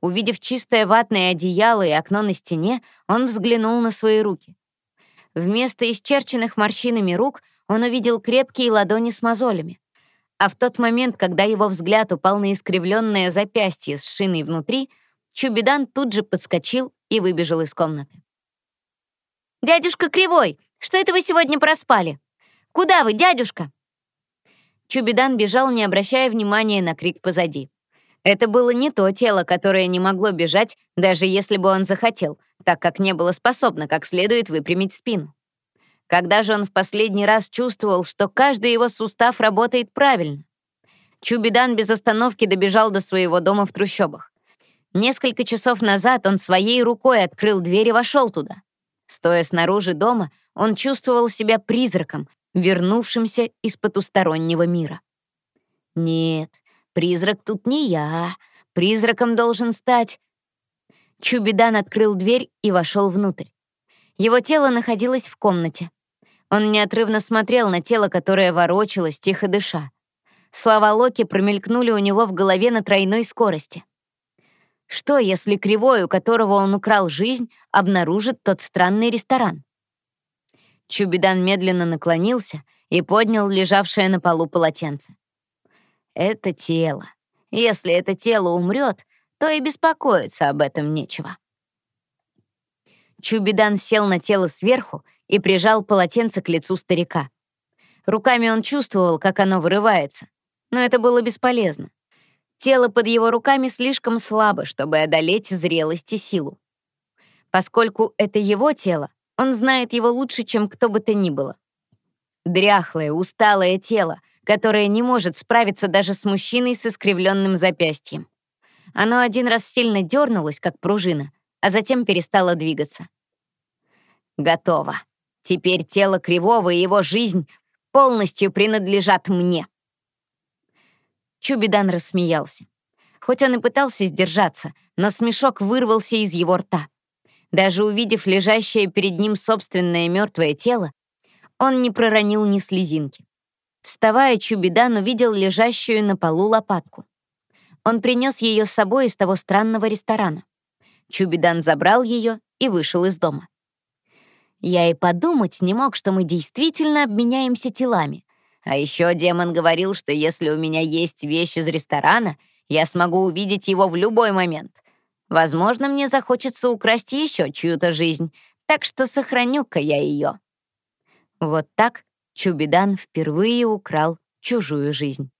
Увидев чистое ватное одеяло и окно на стене, он взглянул на свои руки. Вместо исчерченных морщинами рук он увидел крепкие ладони с мозолями. А в тот момент, когда его взгляд упал на искривленное запястье с шиной внутри, Чубидан тут же подскочил и выбежал из комнаты. «Дядюшка Кривой, что это вы сегодня проспали? Куда вы, дядюшка?» Чубидан бежал, не обращая внимания на крик позади. Это было не то тело, которое не могло бежать, даже если бы он захотел, так как не было способно как следует выпрямить спину. Когда же он в последний раз чувствовал, что каждый его сустав работает правильно? Чубидан без остановки добежал до своего дома в трущобах. Несколько часов назад он своей рукой открыл дверь и вошел туда. Стоя снаружи дома, он чувствовал себя призраком, вернувшимся из потустороннего мира. Нет, призрак тут не я. Призраком должен стать. Чубидан открыл дверь и вошел внутрь. Его тело находилось в комнате. Он неотрывно смотрел на тело, которое ворочалось, тихо дыша. Слова Локи промелькнули у него в голове на тройной скорости. Что, если Кривой, у которого он украл жизнь, обнаружит тот странный ресторан? Чубидан медленно наклонился и поднял лежавшее на полу полотенце. Это тело. Если это тело умрет, то и беспокоиться об этом нечего. Чубидан сел на тело сверху и прижал полотенце к лицу старика. Руками он чувствовал, как оно вырывается, но это было бесполезно. Тело под его руками слишком слабо, чтобы одолеть зрелость и силу. Поскольку это его тело, он знает его лучше, чем кто бы то ни было. Дряхлое, усталое тело, которое не может справиться даже с мужчиной с искривленным запястьем. Оно один раз сильно дернулось, как пружина, а затем перестало двигаться. Готово. Теперь тело Кривого и его жизнь полностью принадлежат мне. Чубидан рассмеялся. Хоть он и пытался сдержаться, но смешок вырвался из его рта. Даже увидев лежащее перед ним собственное мертвое тело, он не проронил ни слезинки. Вставая, Чубидан увидел лежащую на полу лопатку. Он принес ее с собой из того странного ресторана. Чубидан забрал ее и вышел из дома. Я и подумать не мог, что мы действительно обменяемся телами. А еще демон говорил, что если у меня есть вещь из ресторана, я смогу увидеть его в любой момент. Возможно, мне захочется украсть еще чью-то жизнь, так что сохраню-ка я ее. Вот так Чубидан впервые украл чужую жизнь.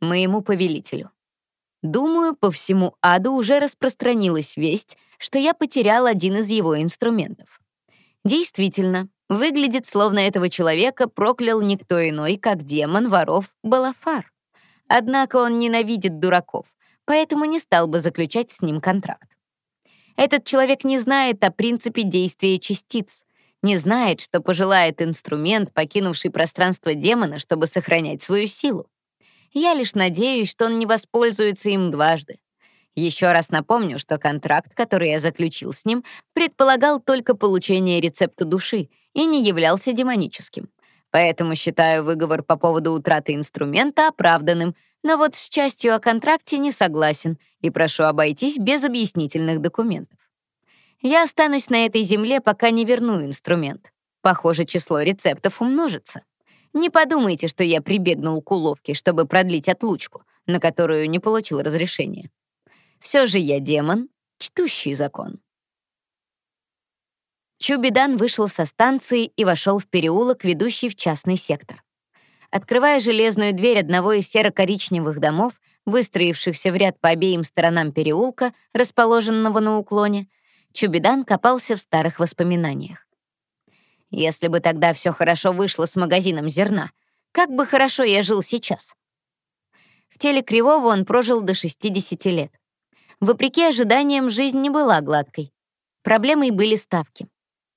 Моему повелителю. Думаю, по всему аду уже распространилась весть, что я потерял один из его инструментов. Действительно, выглядит, словно этого человека проклял никто иной, как демон воров Балафар. Однако он ненавидит дураков, поэтому не стал бы заключать с ним контракт. Этот человек не знает о принципе действия частиц, не знает, что пожелает инструмент, покинувший пространство демона, чтобы сохранять свою силу. Я лишь надеюсь, что он не воспользуется им дважды. Еще раз напомню, что контракт, который я заключил с ним, предполагал только получение рецепта души и не являлся демоническим. Поэтому считаю выговор по поводу утраты инструмента оправданным, но вот с частью о контракте не согласен и прошу обойтись без объяснительных документов. Я останусь на этой земле, пока не верну инструмент. Похоже, число рецептов умножится. Не подумайте, что я прибегнул к уловке, чтобы продлить отлучку, на которую не получил разрешения. Все же я демон, чтущий закон. Чубидан вышел со станции и вошел в переулок, ведущий в частный сектор. Открывая железную дверь одного из серо-коричневых домов, выстроившихся в ряд по обеим сторонам переулка, расположенного на уклоне, Чубидан копался в старых воспоминаниях. Если бы тогда все хорошо вышло с магазином зерна, как бы хорошо я жил сейчас. В теле Кривого он прожил до 60 лет. Вопреки ожиданиям, жизнь не была гладкой. Проблемой были ставки.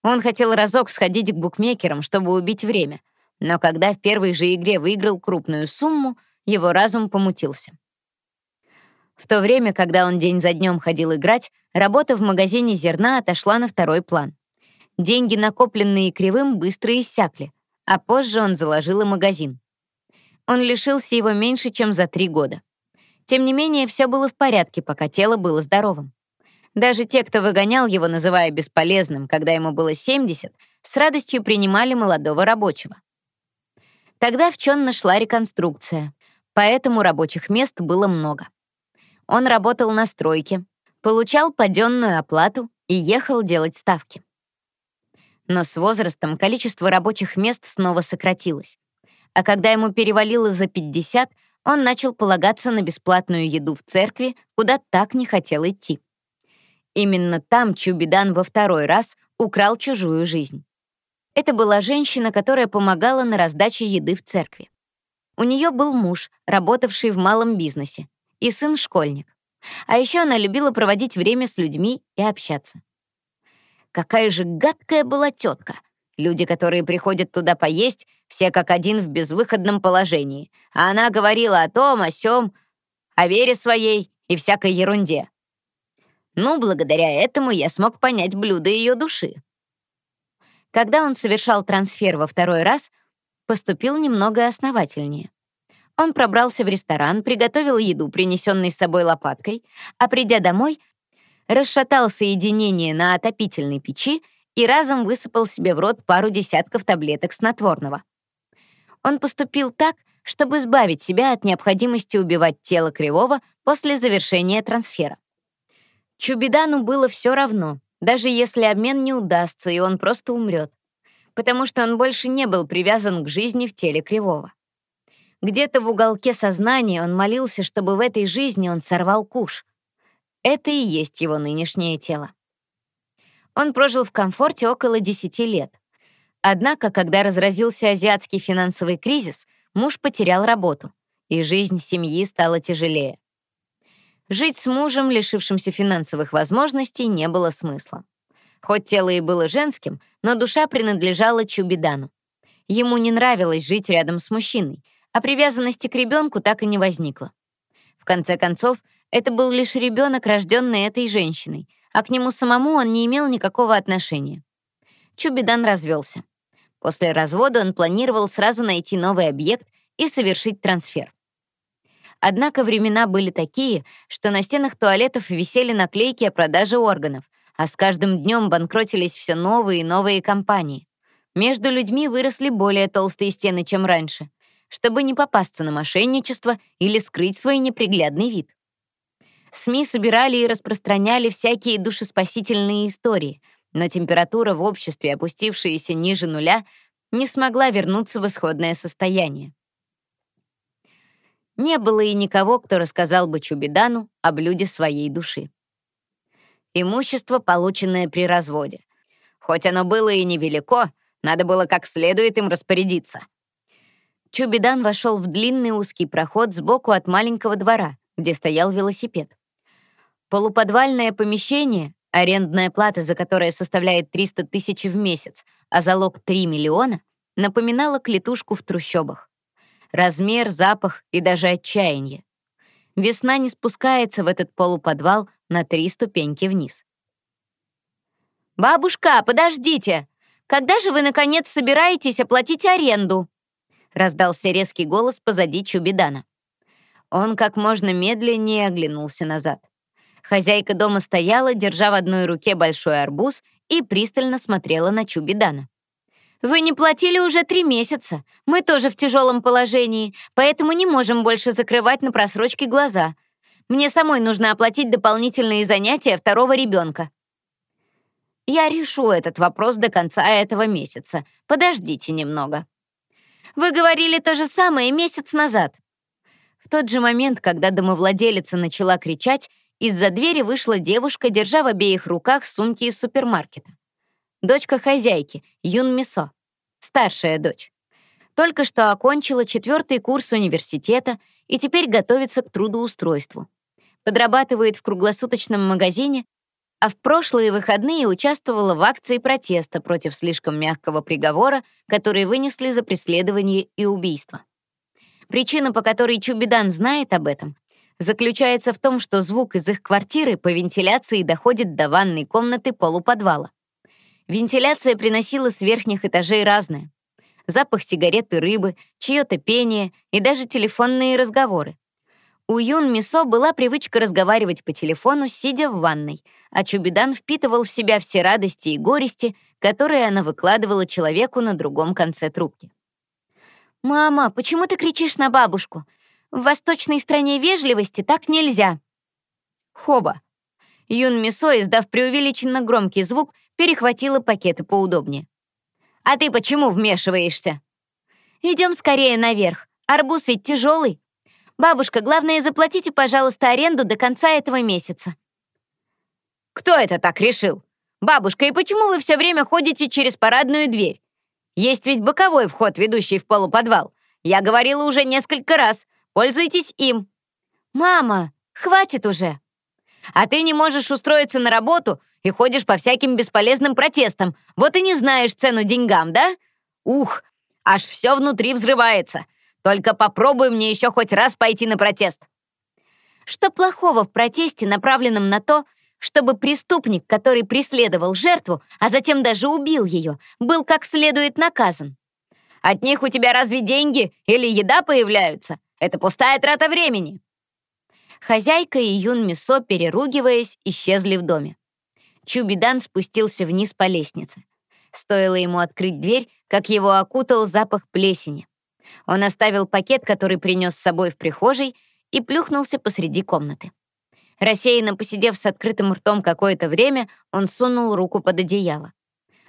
Он хотел разок сходить к букмекерам, чтобы убить время, но когда в первой же игре выиграл крупную сумму, его разум помутился. В то время, когда он день за днем ходил играть, работа в магазине зерна отошла на второй план. Деньги, накопленные Кривым, быстро иссякли, а позже он заложил и магазин. Он лишился его меньше, чем за три года. Тем не менее, все было в порядке, пока тело было здоровым. Даже те, кто выгонял его, называя бесполезным, когда ему было 70, с радостью принимали молодого рабочего. Тогда в Чон нашла реконструкция, поэтому рабочих мест было много. Он работал на стройке, получал паденную оплату и ехал делать ставки. Но с возрастом количество рабочих мест снова сократилось. А когда ему перевалило за 50, он начал полагаться на бесплатную еду в церкви, куда так не хотел идти. Именно там Чубидан во второй раз украл чужую жизнь. Это была женщина, которая помогала на раздаче еды в церкви. У нее был муж, работавший в малом бизнесе, и сын-школьник. А еще она любила проводить время с людьми и общаться. Какая же гадкая была тетка. Люди, которые приходят туда поесть, все как один в безвыходном положении. А она говорила о том, о сём, о вере своей и всякой ерунде. Ну, благодаря этому я смог понять блюдо ее души. Когда он совершал трансфер во второй раз, поступил немного основательнее. Он пробрался в ресторан, приготовил еду, принесенной с собой лопаткой, а придя домой, расшатал соединение на отопительной печи и разом высыпал себе в рот пару десятков таблеток снотворного. Он поступил так, чтобы избавить себя от необходимости убивать тело Кривого после завершения трансфера. Чубидану было все равно, даже если обмен не удастся, и он просто умрет, потому что он больше не был привязан к жизни в теле Кривого. Где-то в уголке сознания он молился, чтобы в этой жизни он сорвал куш. Это и есть его нынешнее тело. Он прожил в комфорте около 10 лет. Однако, когда разразился азиатский финансовый кризис, муж потерял работу, и жизнь семьи стала тяжелее. Жить с мужем, лишившимся финансовых возможностей, не было смысла. Хоть тело и было женским, но душа принадлежала Чубидану. Ему не нравилось жить рядом с мужчиной, а привязанности к ребенку так и не возникло. В конце концов, это был лишь ребенок, рожденный этой женщиной, а к нему самому он не имел никакого отношения. Чубидан развелся. После развода он планировал сразу найти новый объект и совершить трансфер. Однако времена были такие, что на стенах туалетов висели наклейки о продаже органов, а с каждым днем банкротились все новые и новые компании. Между людьми выросли более толстые стены, чем раньше, чтобы не попасться на мошенничество или скрыть свой неприглядный вид. СМИ собирали и распространяли всякие душеспасительные истории, но температура в обществе, опустившаяся ниже нуля, не смогла вернуться в исходное состояние. Не было и никого, кто рассказал бы Чубидану о блюде своей души. Имущество, полученное при разводе. Хоть оно было и невелико, надо было как следует им распорядиться. Чубидан вошел в длинный узкий проход сбоку от маленького двора, где стоял велосипед. Полуподвальное помещение, арендная плата за которое составляет 300 тысяч в месяц, а залог 3 миллиона, напоминало клетушку в трущобах размер, запах и даже отчаяние. Весна не спускается в этот полуподвал на три ступеньки вниз. «Бабушка, подождите! Когда же вы, наконец, собираетесь оплатить аренду?» раздался резкий голос позади Чубидана. Он как можно медленнее оглянулся назад. Хозяйка дома стояла, держа в одной руке большой арбуз и пристально смотрела на Чубидана. Вы не платили уже три месяца. Мы тоже в тяжелом положении, поэтому не можем больше закрывать на просрочке глаза. Мне самой нужно оплатить дополнительные занятия второго ребенка. Я решу этот вопрос до конца этого месяца. Подождите немного. Вы говорили то же самое месяц назад. В тот же момент, когда домовладелица начала кричать, из-за двери вышла девушка, держа в обеих руках сумки из супермаркета дочка хозяйки, Юн Мисо, старшая дочь. Только что окончила четвертый курс университета и теперь готовится к трудоустройству. Подрабатывает в круглосуточном магазине, а в прошлые выходные участвовала в акции протеста против слишком мягкого приговора, который вынесли за преследование и убийство. Причина, по которой Чубидан знает об этом, заключается в том, что звук из их квартиры по вентиляции доходит до ванной комнаты полуподвала. Вентиляция приносила с верхних этажей разное. Запах сигарет и рыбы, чье-то пение и даже телефонные разговоры. У Юн Мисо была привычка разговаривать по телефону, сидя в ванной, а Чубидан впитывал в себя все радости и горести, которые она выкладывала человеку на другом конце трубки. «Мама, почему ты кричишь на бабушку? В восточной стране вежливости так нельзя». «Хоба». Юн Мисо, издав преувеличенно громкий звук, перехватила пакеты поудобнее. «А ты почему вмешиваешься?» Идем скорее наверх. Арбуз ведь тяжелый. Бабушка, главное, заплатите, пожалуйста, аренду до конца этого месяца». «Кто это так решил? Бабушка, и почему вы все время ходите через парадную дверь? Есть ведь боковой вход, ведущий в полуподвал. Я говорила уже несколько раз. Пользуйтесь им». «Мама, хватит уже». «А ты не можешь устроиться на работу и ходишь по всяким бесполезным протестам. Вот и не знаешь цену деньгам, да? Ух, аж все внутри взрывается. Только попробуй мне еще хоть раз пойти на протест». Что плохого в протесте, направленном на то, чтобы преступник, который преследовал жертву, а затем даже убил ее, был как следует наказан? От них у тебя разве деньги или еда появляются? Это пустая трата времени. Хозяйка и Юн Мисо, переругиваясь, исчезли в доме. Чубидан спустился вниз по лестнице. Стоило ему открыть дверь, как его окутал запах плесени. Он оставил пакет, который принес с собой в прихожей, и плюхнулся посреди комнаты. Рассеянно посидев с открытым ртом какое-то время, он сунул руку под одеяло.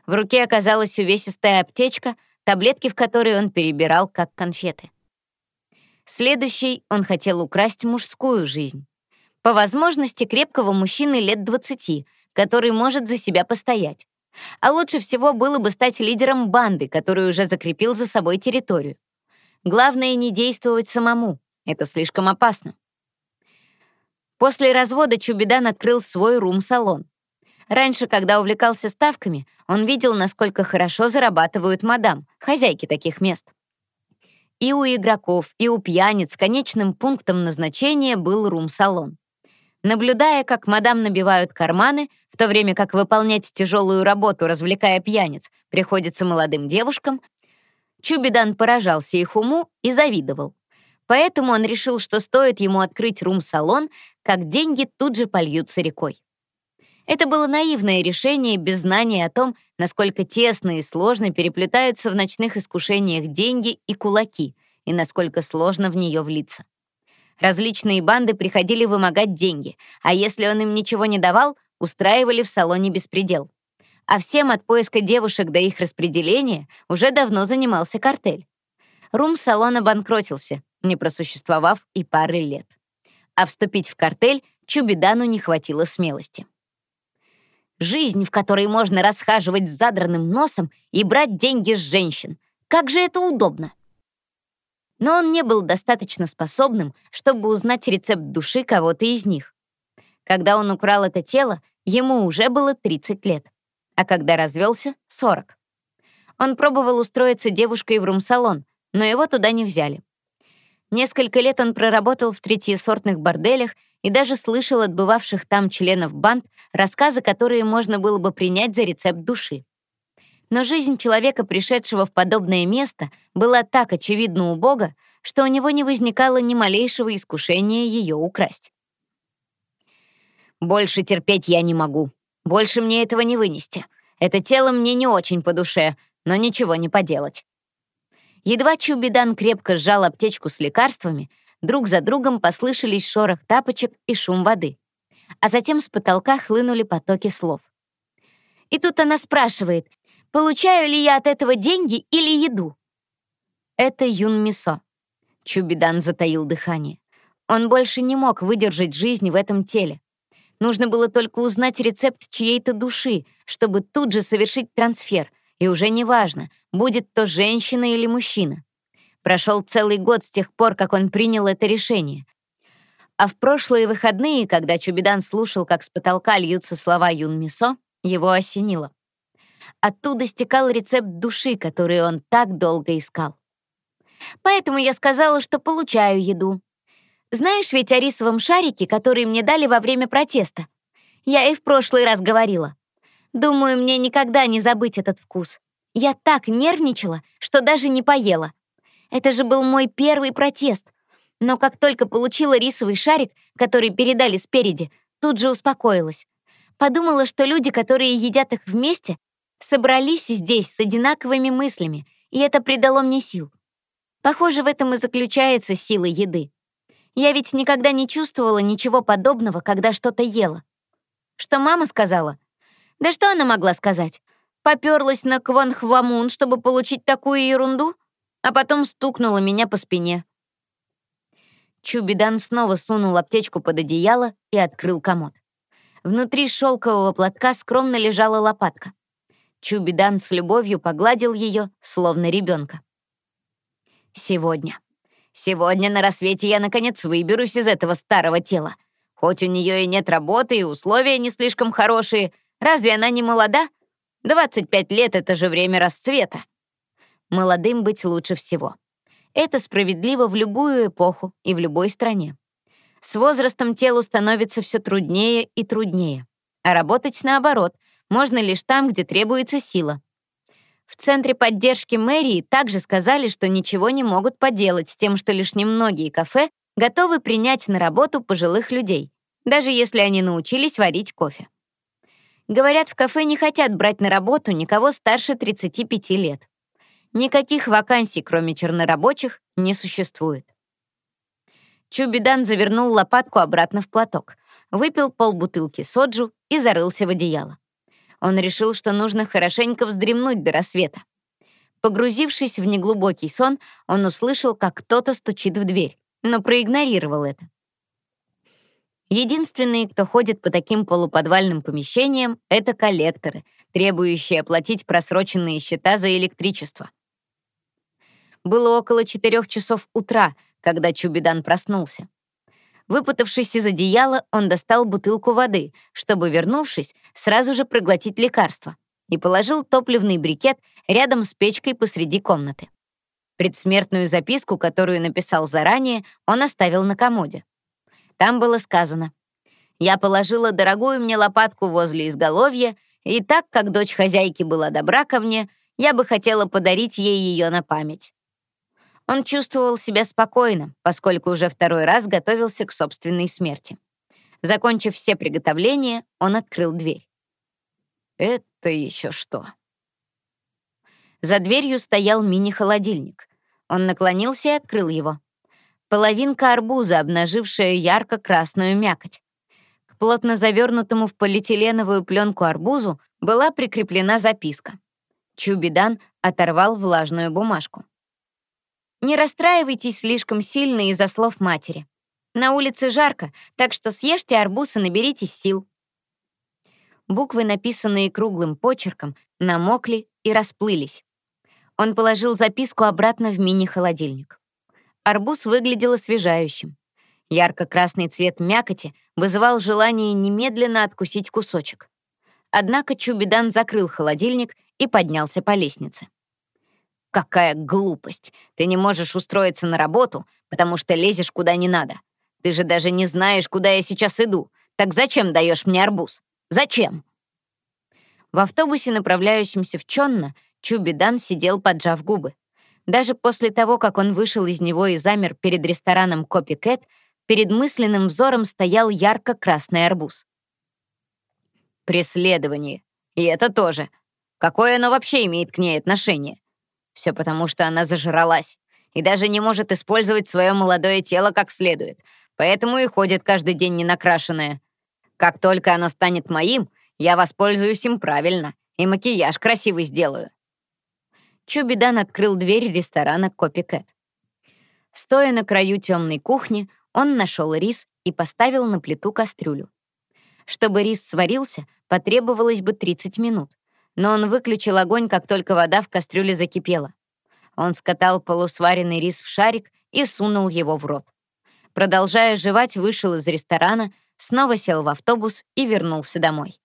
В руке оказалась увесистая аптечка, таблетки в которой он перебирал, как конфеты. Следующий он хотел украсть мужскую жизнь. По возможности крепкого мужчины лет 20, который может за себя постоять. А лучше всего было бы стать лидером банды, который уже закрепил за собой территорию. Главное не действовать самому. Это слишком опасно. После развода Чубидан открыл свой рум-салон. Раньше, когда увлекался ставками, он видел, насколько хорошо зарабатывают мадам, хозяйки таких мест. И у игроков, и у пьяниц конечным пунктом назначения был рум-салон. Наблюдая, как мадам набивают карманы, в то время как выполнять тяжелую работу, развлекая пьяниц, приходится молодым девушкам, Чубидан поражался их уму и завидовал. Поэтому он решил, что стоит ему открыть рум-салон, как деньги тут же польются рекой. Это было наивное решение без знания о том, насколько тесно и сложно переплетаются в ночных искушениях деньги и кулаки, и насколько сложно в нее влиться. Различные банды приходили вымогать деньги, а если он им ничего не давал, устраивали в салоне беспредел а всем от поиска девушек до их распределения уже давно занимался картель. Рум-салон обанкротился, не просуществовав и пары лет. А вступить в картель Чубидану не хватило смелости. Жизнь, в которой можно расхаживать с задранным носом и брать деньги с женщин. Как же это удобно! Но он не был достаточно способным, чтобы узнать рецепт души кого-то из них. Когда он украл это тело, ему уже было 30 лет а когда развелся — 40. Он пробовал устроиться девушкой в рум-салон, но его туда не взяли. Несколько лет он проработал в третьесортных борделях и даже слышал от бывавших там членов банд рассказы, которые можно было бы принять за рецепт души. Но жизнь человека, пришедшего в подобное место, была так очевидна у Бога, что у него не возникало ни малейшего искушения ее украсть. «Больше терпеть я не могу», больше мне этого не вынести. Это тело мне не очень по душе, но ничего не поделать. Едва Чубидан крепко сжал аптечку с лекарствами, друг за другом послышались шорох тапочек и шум воды. А затем с потолка хлынули потоки слов. И тут она спрашивает, получаю ли я от этого деньги или еду? Это Юн Мисо. Чубидан затаил дыхание. Он больше не мог выдержать жизнь в этом теле. Нужно было только узнать рецепт чьей-то души, чтобы тут же совершить трансфер, и уже неважно, будет то женщина или мужчина. Прошел целый год с тех пор, как он принял это решение. А в прошлые выходные, когда Чубидан слушал, как с потолка льются слова Юн Мисо, его осенило. Оттуда стекал рецепт души, который он так долго искал. Поэтому я сказала, что получаю еду, знаешь ведь о рисовом шарике, который мне дали во время протеста? Я и в прошлый раз говорила. Думаю, мне никогда не забыть этот вкус. Я так нервничала, что даже не поела. Это же был мой первый протест. Но как только получила рисовый шарик, который передали спереди, тут же успокоилась. Подумала, что люди, которые едят их вместе, собрались здесь с одинаковыми мыслями, и это придало мне сил. Похоже, в этом и заключается сила еды. Я ведь никогда не чувствовала ничего подобного, когда что-то ела. Что мама сказала? Да что она могла сказать? Попёрлась на Кванхвамун, чтобы получить такую ерунду, а потом стукнула меня по спине. Чубидан снова сунул аптечку под одеяло и открыл комод. Внутри шелкового платка скромно лежала лопатка. Чубидан с любовью погладил ее, словно ребенка. «Сегодня. Сегодня на рассвете я, наконец, выберусь из этого старого тела. Хоть у нее и нет работы, и условия не слишком хорошие, разве она не молода? 25 лет — это же время расцвета. Молодым быть лучше всего. Это справедливо в любую эпоху и в любой стране. С возрастом телу становится все труднее и труднее. А работать наоборот можно лишь там, где требуется сила. В Центре поддержки мэрии также сказали, что ничего не могут поделать с тем, что лишь немногие кафе готовы принять на работу пожилых людей, даже если они научились варить кофе. Говорят, в кафе не хотят брать на работу никого старше 35 лет. Никаких вакансий, кроме чернорабочих, не существует. Чубидан завернул лопатку обратно в платок, выпил полбутылки соджу и зарылся в одеяло. Он решил, что нужно хорошенько вздремнуть до рассвета. Погрузившись в неглубокий сон, он услышал, как кто-то стучит в дверь, но проигнорировал это. Единственные, кто ходит по таким полуподвальным помещениям, это коллекторы, требующие оплатить просроченные счета за электричество. Было около четырех часов утра, когда Чубидан проснулся. Выпутавшись из одеяла, он достал бутылку воды, чтобы, вернувшись, сразу же проглотить лекарство, и положил топливный брикет рядом с печкой посреди комнаты. Предсмертную записку, которую написал заранее, он оставил на комоде. Там было сказано «Я положила дорогую мне лопатку возле изголовья, и так как дочь хозяйки была добра ко мне, я бы хотела подарить ей ее на память. Он чувствовал себя спокойно, поскольку уже второй раз готовился к собственной смерти. Закончив все приготовления, он открыл дверь. «Это еще что?» За дверью стоял мини-холодильник. Он наклонился и открыл его. Половинка арбуза, обнажившая ярко-красную мякоть. К плотно завернутому в полиэтиленовую пленку арбузу была прикреплена записка. Чубидан оторвал влажную бумажку. Не расстраивайтесь слишком сильно из-за слов матери. На улице жарко, так что съешьте арбуз и наберитесь сил. Буквы, написанные круглым почерком, намокли и расплылись. Он положил записку обратно в мини-холодильник. Арбуз выглядел освежающим. Ярко-красный цвет мякоти вызывал желание немедленно откусить кусочек. Однако Чубидан закрыл холодильник и поднялся по лестнице. Какая глупость! Ты не можешь устроиться на работу, потому что лезешь куда не надо. Ты же даже не знаешь, куда я сейчас иду. Так зачем даешь мне арбуз? Зачем?» В автобусе, направляющемся в Чонно, Чубидан сидел, поджав губы. Даже после того, как он вышел из него и замер перед рестораном «Копи Кэт», перед мысленным взором стоял ярко-красный арбуз. «Преследование. И это тоже. Какое оно вообще имеет к ней отношение? Все потому, что она зажралась и даже не может использовать свое молодое тело как следует, поэтому и ходит каждый день ненакрашенная. Как только оно станет моим, я воспользуюсь им правильно и макияж красивый сделаю». Чубидан открыл дверь ресторана «Копикэт». Стоя на краю темной кухни, он нашел рис и поставил на плиту кастрюлю. Чтобы рис сварился, потребовалось бы 30 минут но он выключил огонь, как только вода в кастрюле закипела. Он скатал полусваренный рис в шарик и сунул его в рот. Продолжая жевать, вышел из ресторана, снова сел в автобус и вернулся домой.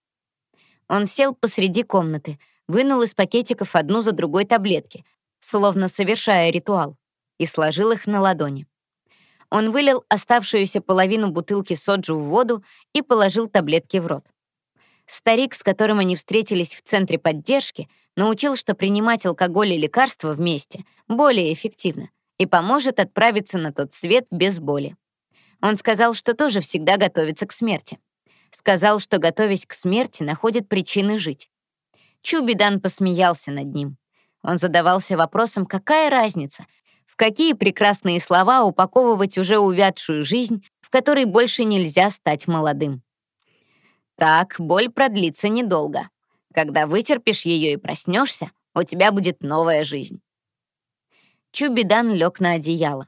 Он сел посреди комнаты, вынул из пакетиков одну за другой таблетки, словно совершая ритуал, и сложил их на ладони. Он вылил оставшуюся половину бутылки соджу в воду и положил таблетки в рот. Старик, с которым они встретились в центре поддержки, научил, что принимать алкоголь и лекарства вместе более эффективно, и поможет отправиться на тот свет без боли. Он сказал, что тоже всегда готовится к смерти. Сказал, что, готовясь к смерти, находит причины жить. Чубидан посмеялся над ним. Он задавался вопросом, какая разница, в какие прекрасные слова упаковывать уже увядшую жизнь, в которой больше нельзя стать молодым. Так, боль продлится недолго. Когда вытерпишь ее и проснешься, у тебя будет новая жизнь. Чубидан лег на одеяло.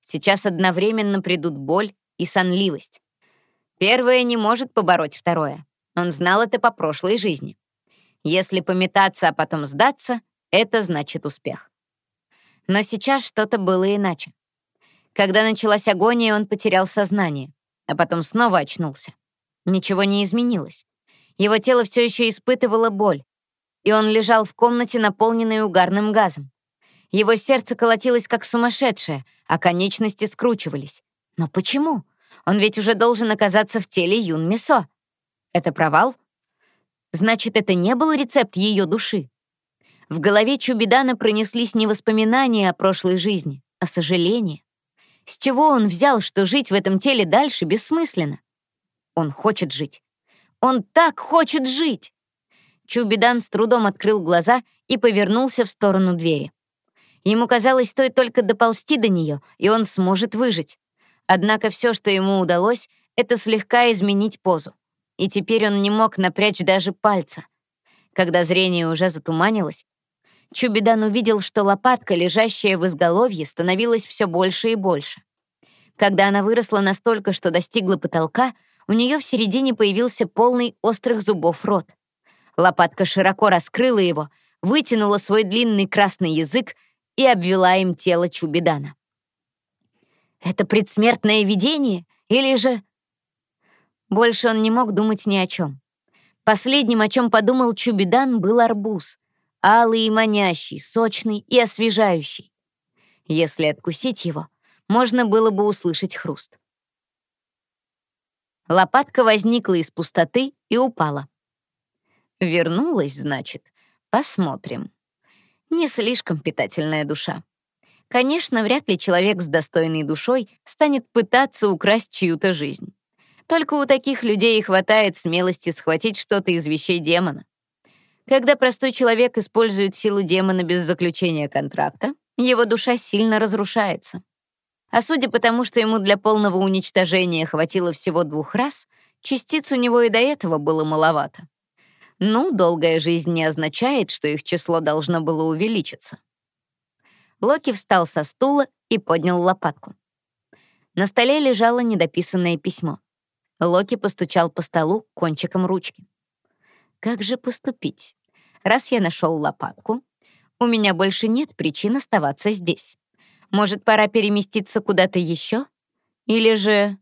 Сейчас одновременно придут боль и сонливость. Первое не может побороть второе. Он знал это по прошлой жизни. Если пометаться, а потом сдаться, это значит успех. Но сейчас что-то было иначе. Когда началась агония, он потерял сознание, а потом снова очнулся. Ничего не изменилось. Его тело все еще испытывало боль, и он лежал в комнате, наполненной угарным газом. Его сердце колотилось как сумасшедшее, а конечности скручивались. Но почему? Он ведь уже должен оказаться в теле Юн Мисо. Это провал? Значит, это не был рецепт ее души. В голове Чубидана пронеслись не воспоминания о прошлой жизни, а сожаления. С чего он взял, что жить в этом теле дальше бессмысленно? Он хочет жить. Он так хочет жить! Чубидан с трудом открыл глаза и повернулся в сторону двери. Ему казалось, стоит только доползти до нее, и он сможет выжить. Однако все, что ему удалось, это слегка изменить позу. И теперь он не мог напрячь даже пальца. Когда зрение уже затуманилось, Чубидан увидел, что лопатка, лежащая в изголовье, становилась все больше и больше. Когда она выросла настолько, что достигла потолка, у нее в середине появился полный острых зубов рот. Лопатка широко раскрыла его, вытянула свой длинный красный язык и обвела им тело Чубидана. Это предсмертное видение или же... Больше он не мог думать ни о чем. Последним, о чем подумал Чубидан, был арбуз. Алый и манящий, сочный и освежающий. Если откусить его, можно было бы услышать хруст. Лопатка возникла из пустоты и упала. Вернулась, значит. Посмотрим. Не слишком питательная душа. Конечно, вряд ли человек с достойной душой станет пытаться украсть чью-то жизнь. Только у таких людей хватает смелости схватить что-то из вещей демона. Когда простой человек использует силу демона без заключения контракта, его душа сильно разрушается. А судя по тому, что ему для полного уничтожения хватило всего двух раз, частиц у него и до этого было маловато. Ну, долгая жизнь не означает, что их число должно было увеличиться. Локи встал со стула и поднял лопатку. На столе лежало недописанное письмо. Локи постучал по столу кончиком ручки. Как же поступить? Раз я нашел лопатку, у меня больше нет причин оставаться здесь. Может, пора переместиться куда-то еще? Или же...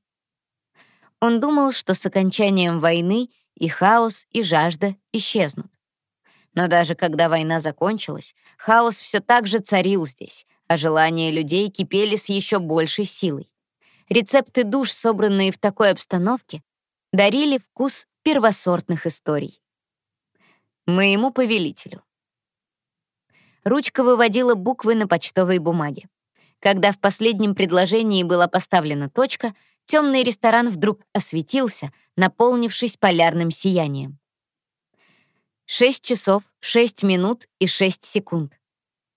Он думал, что с окончанием войны и хаос, и жажда исчезнут. Но даже когда война закончилась, хаос все так же царил здесь, а желания людей кипели с еще большей силой. Рецепты душ, собранные в такой обстановке, дарили вкус первосортных историй. Моему повелителю. Ручка выводила буквы на почтовой бумаге. Когда в последнем предложении была поставлена точка, темный ресторан вдруг осветился, наполнившись полярным сиянием. 6 часов, 6 минут и 6 секунд.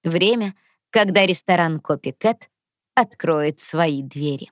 Время, когда ресторан Копикэт откроет свои двери.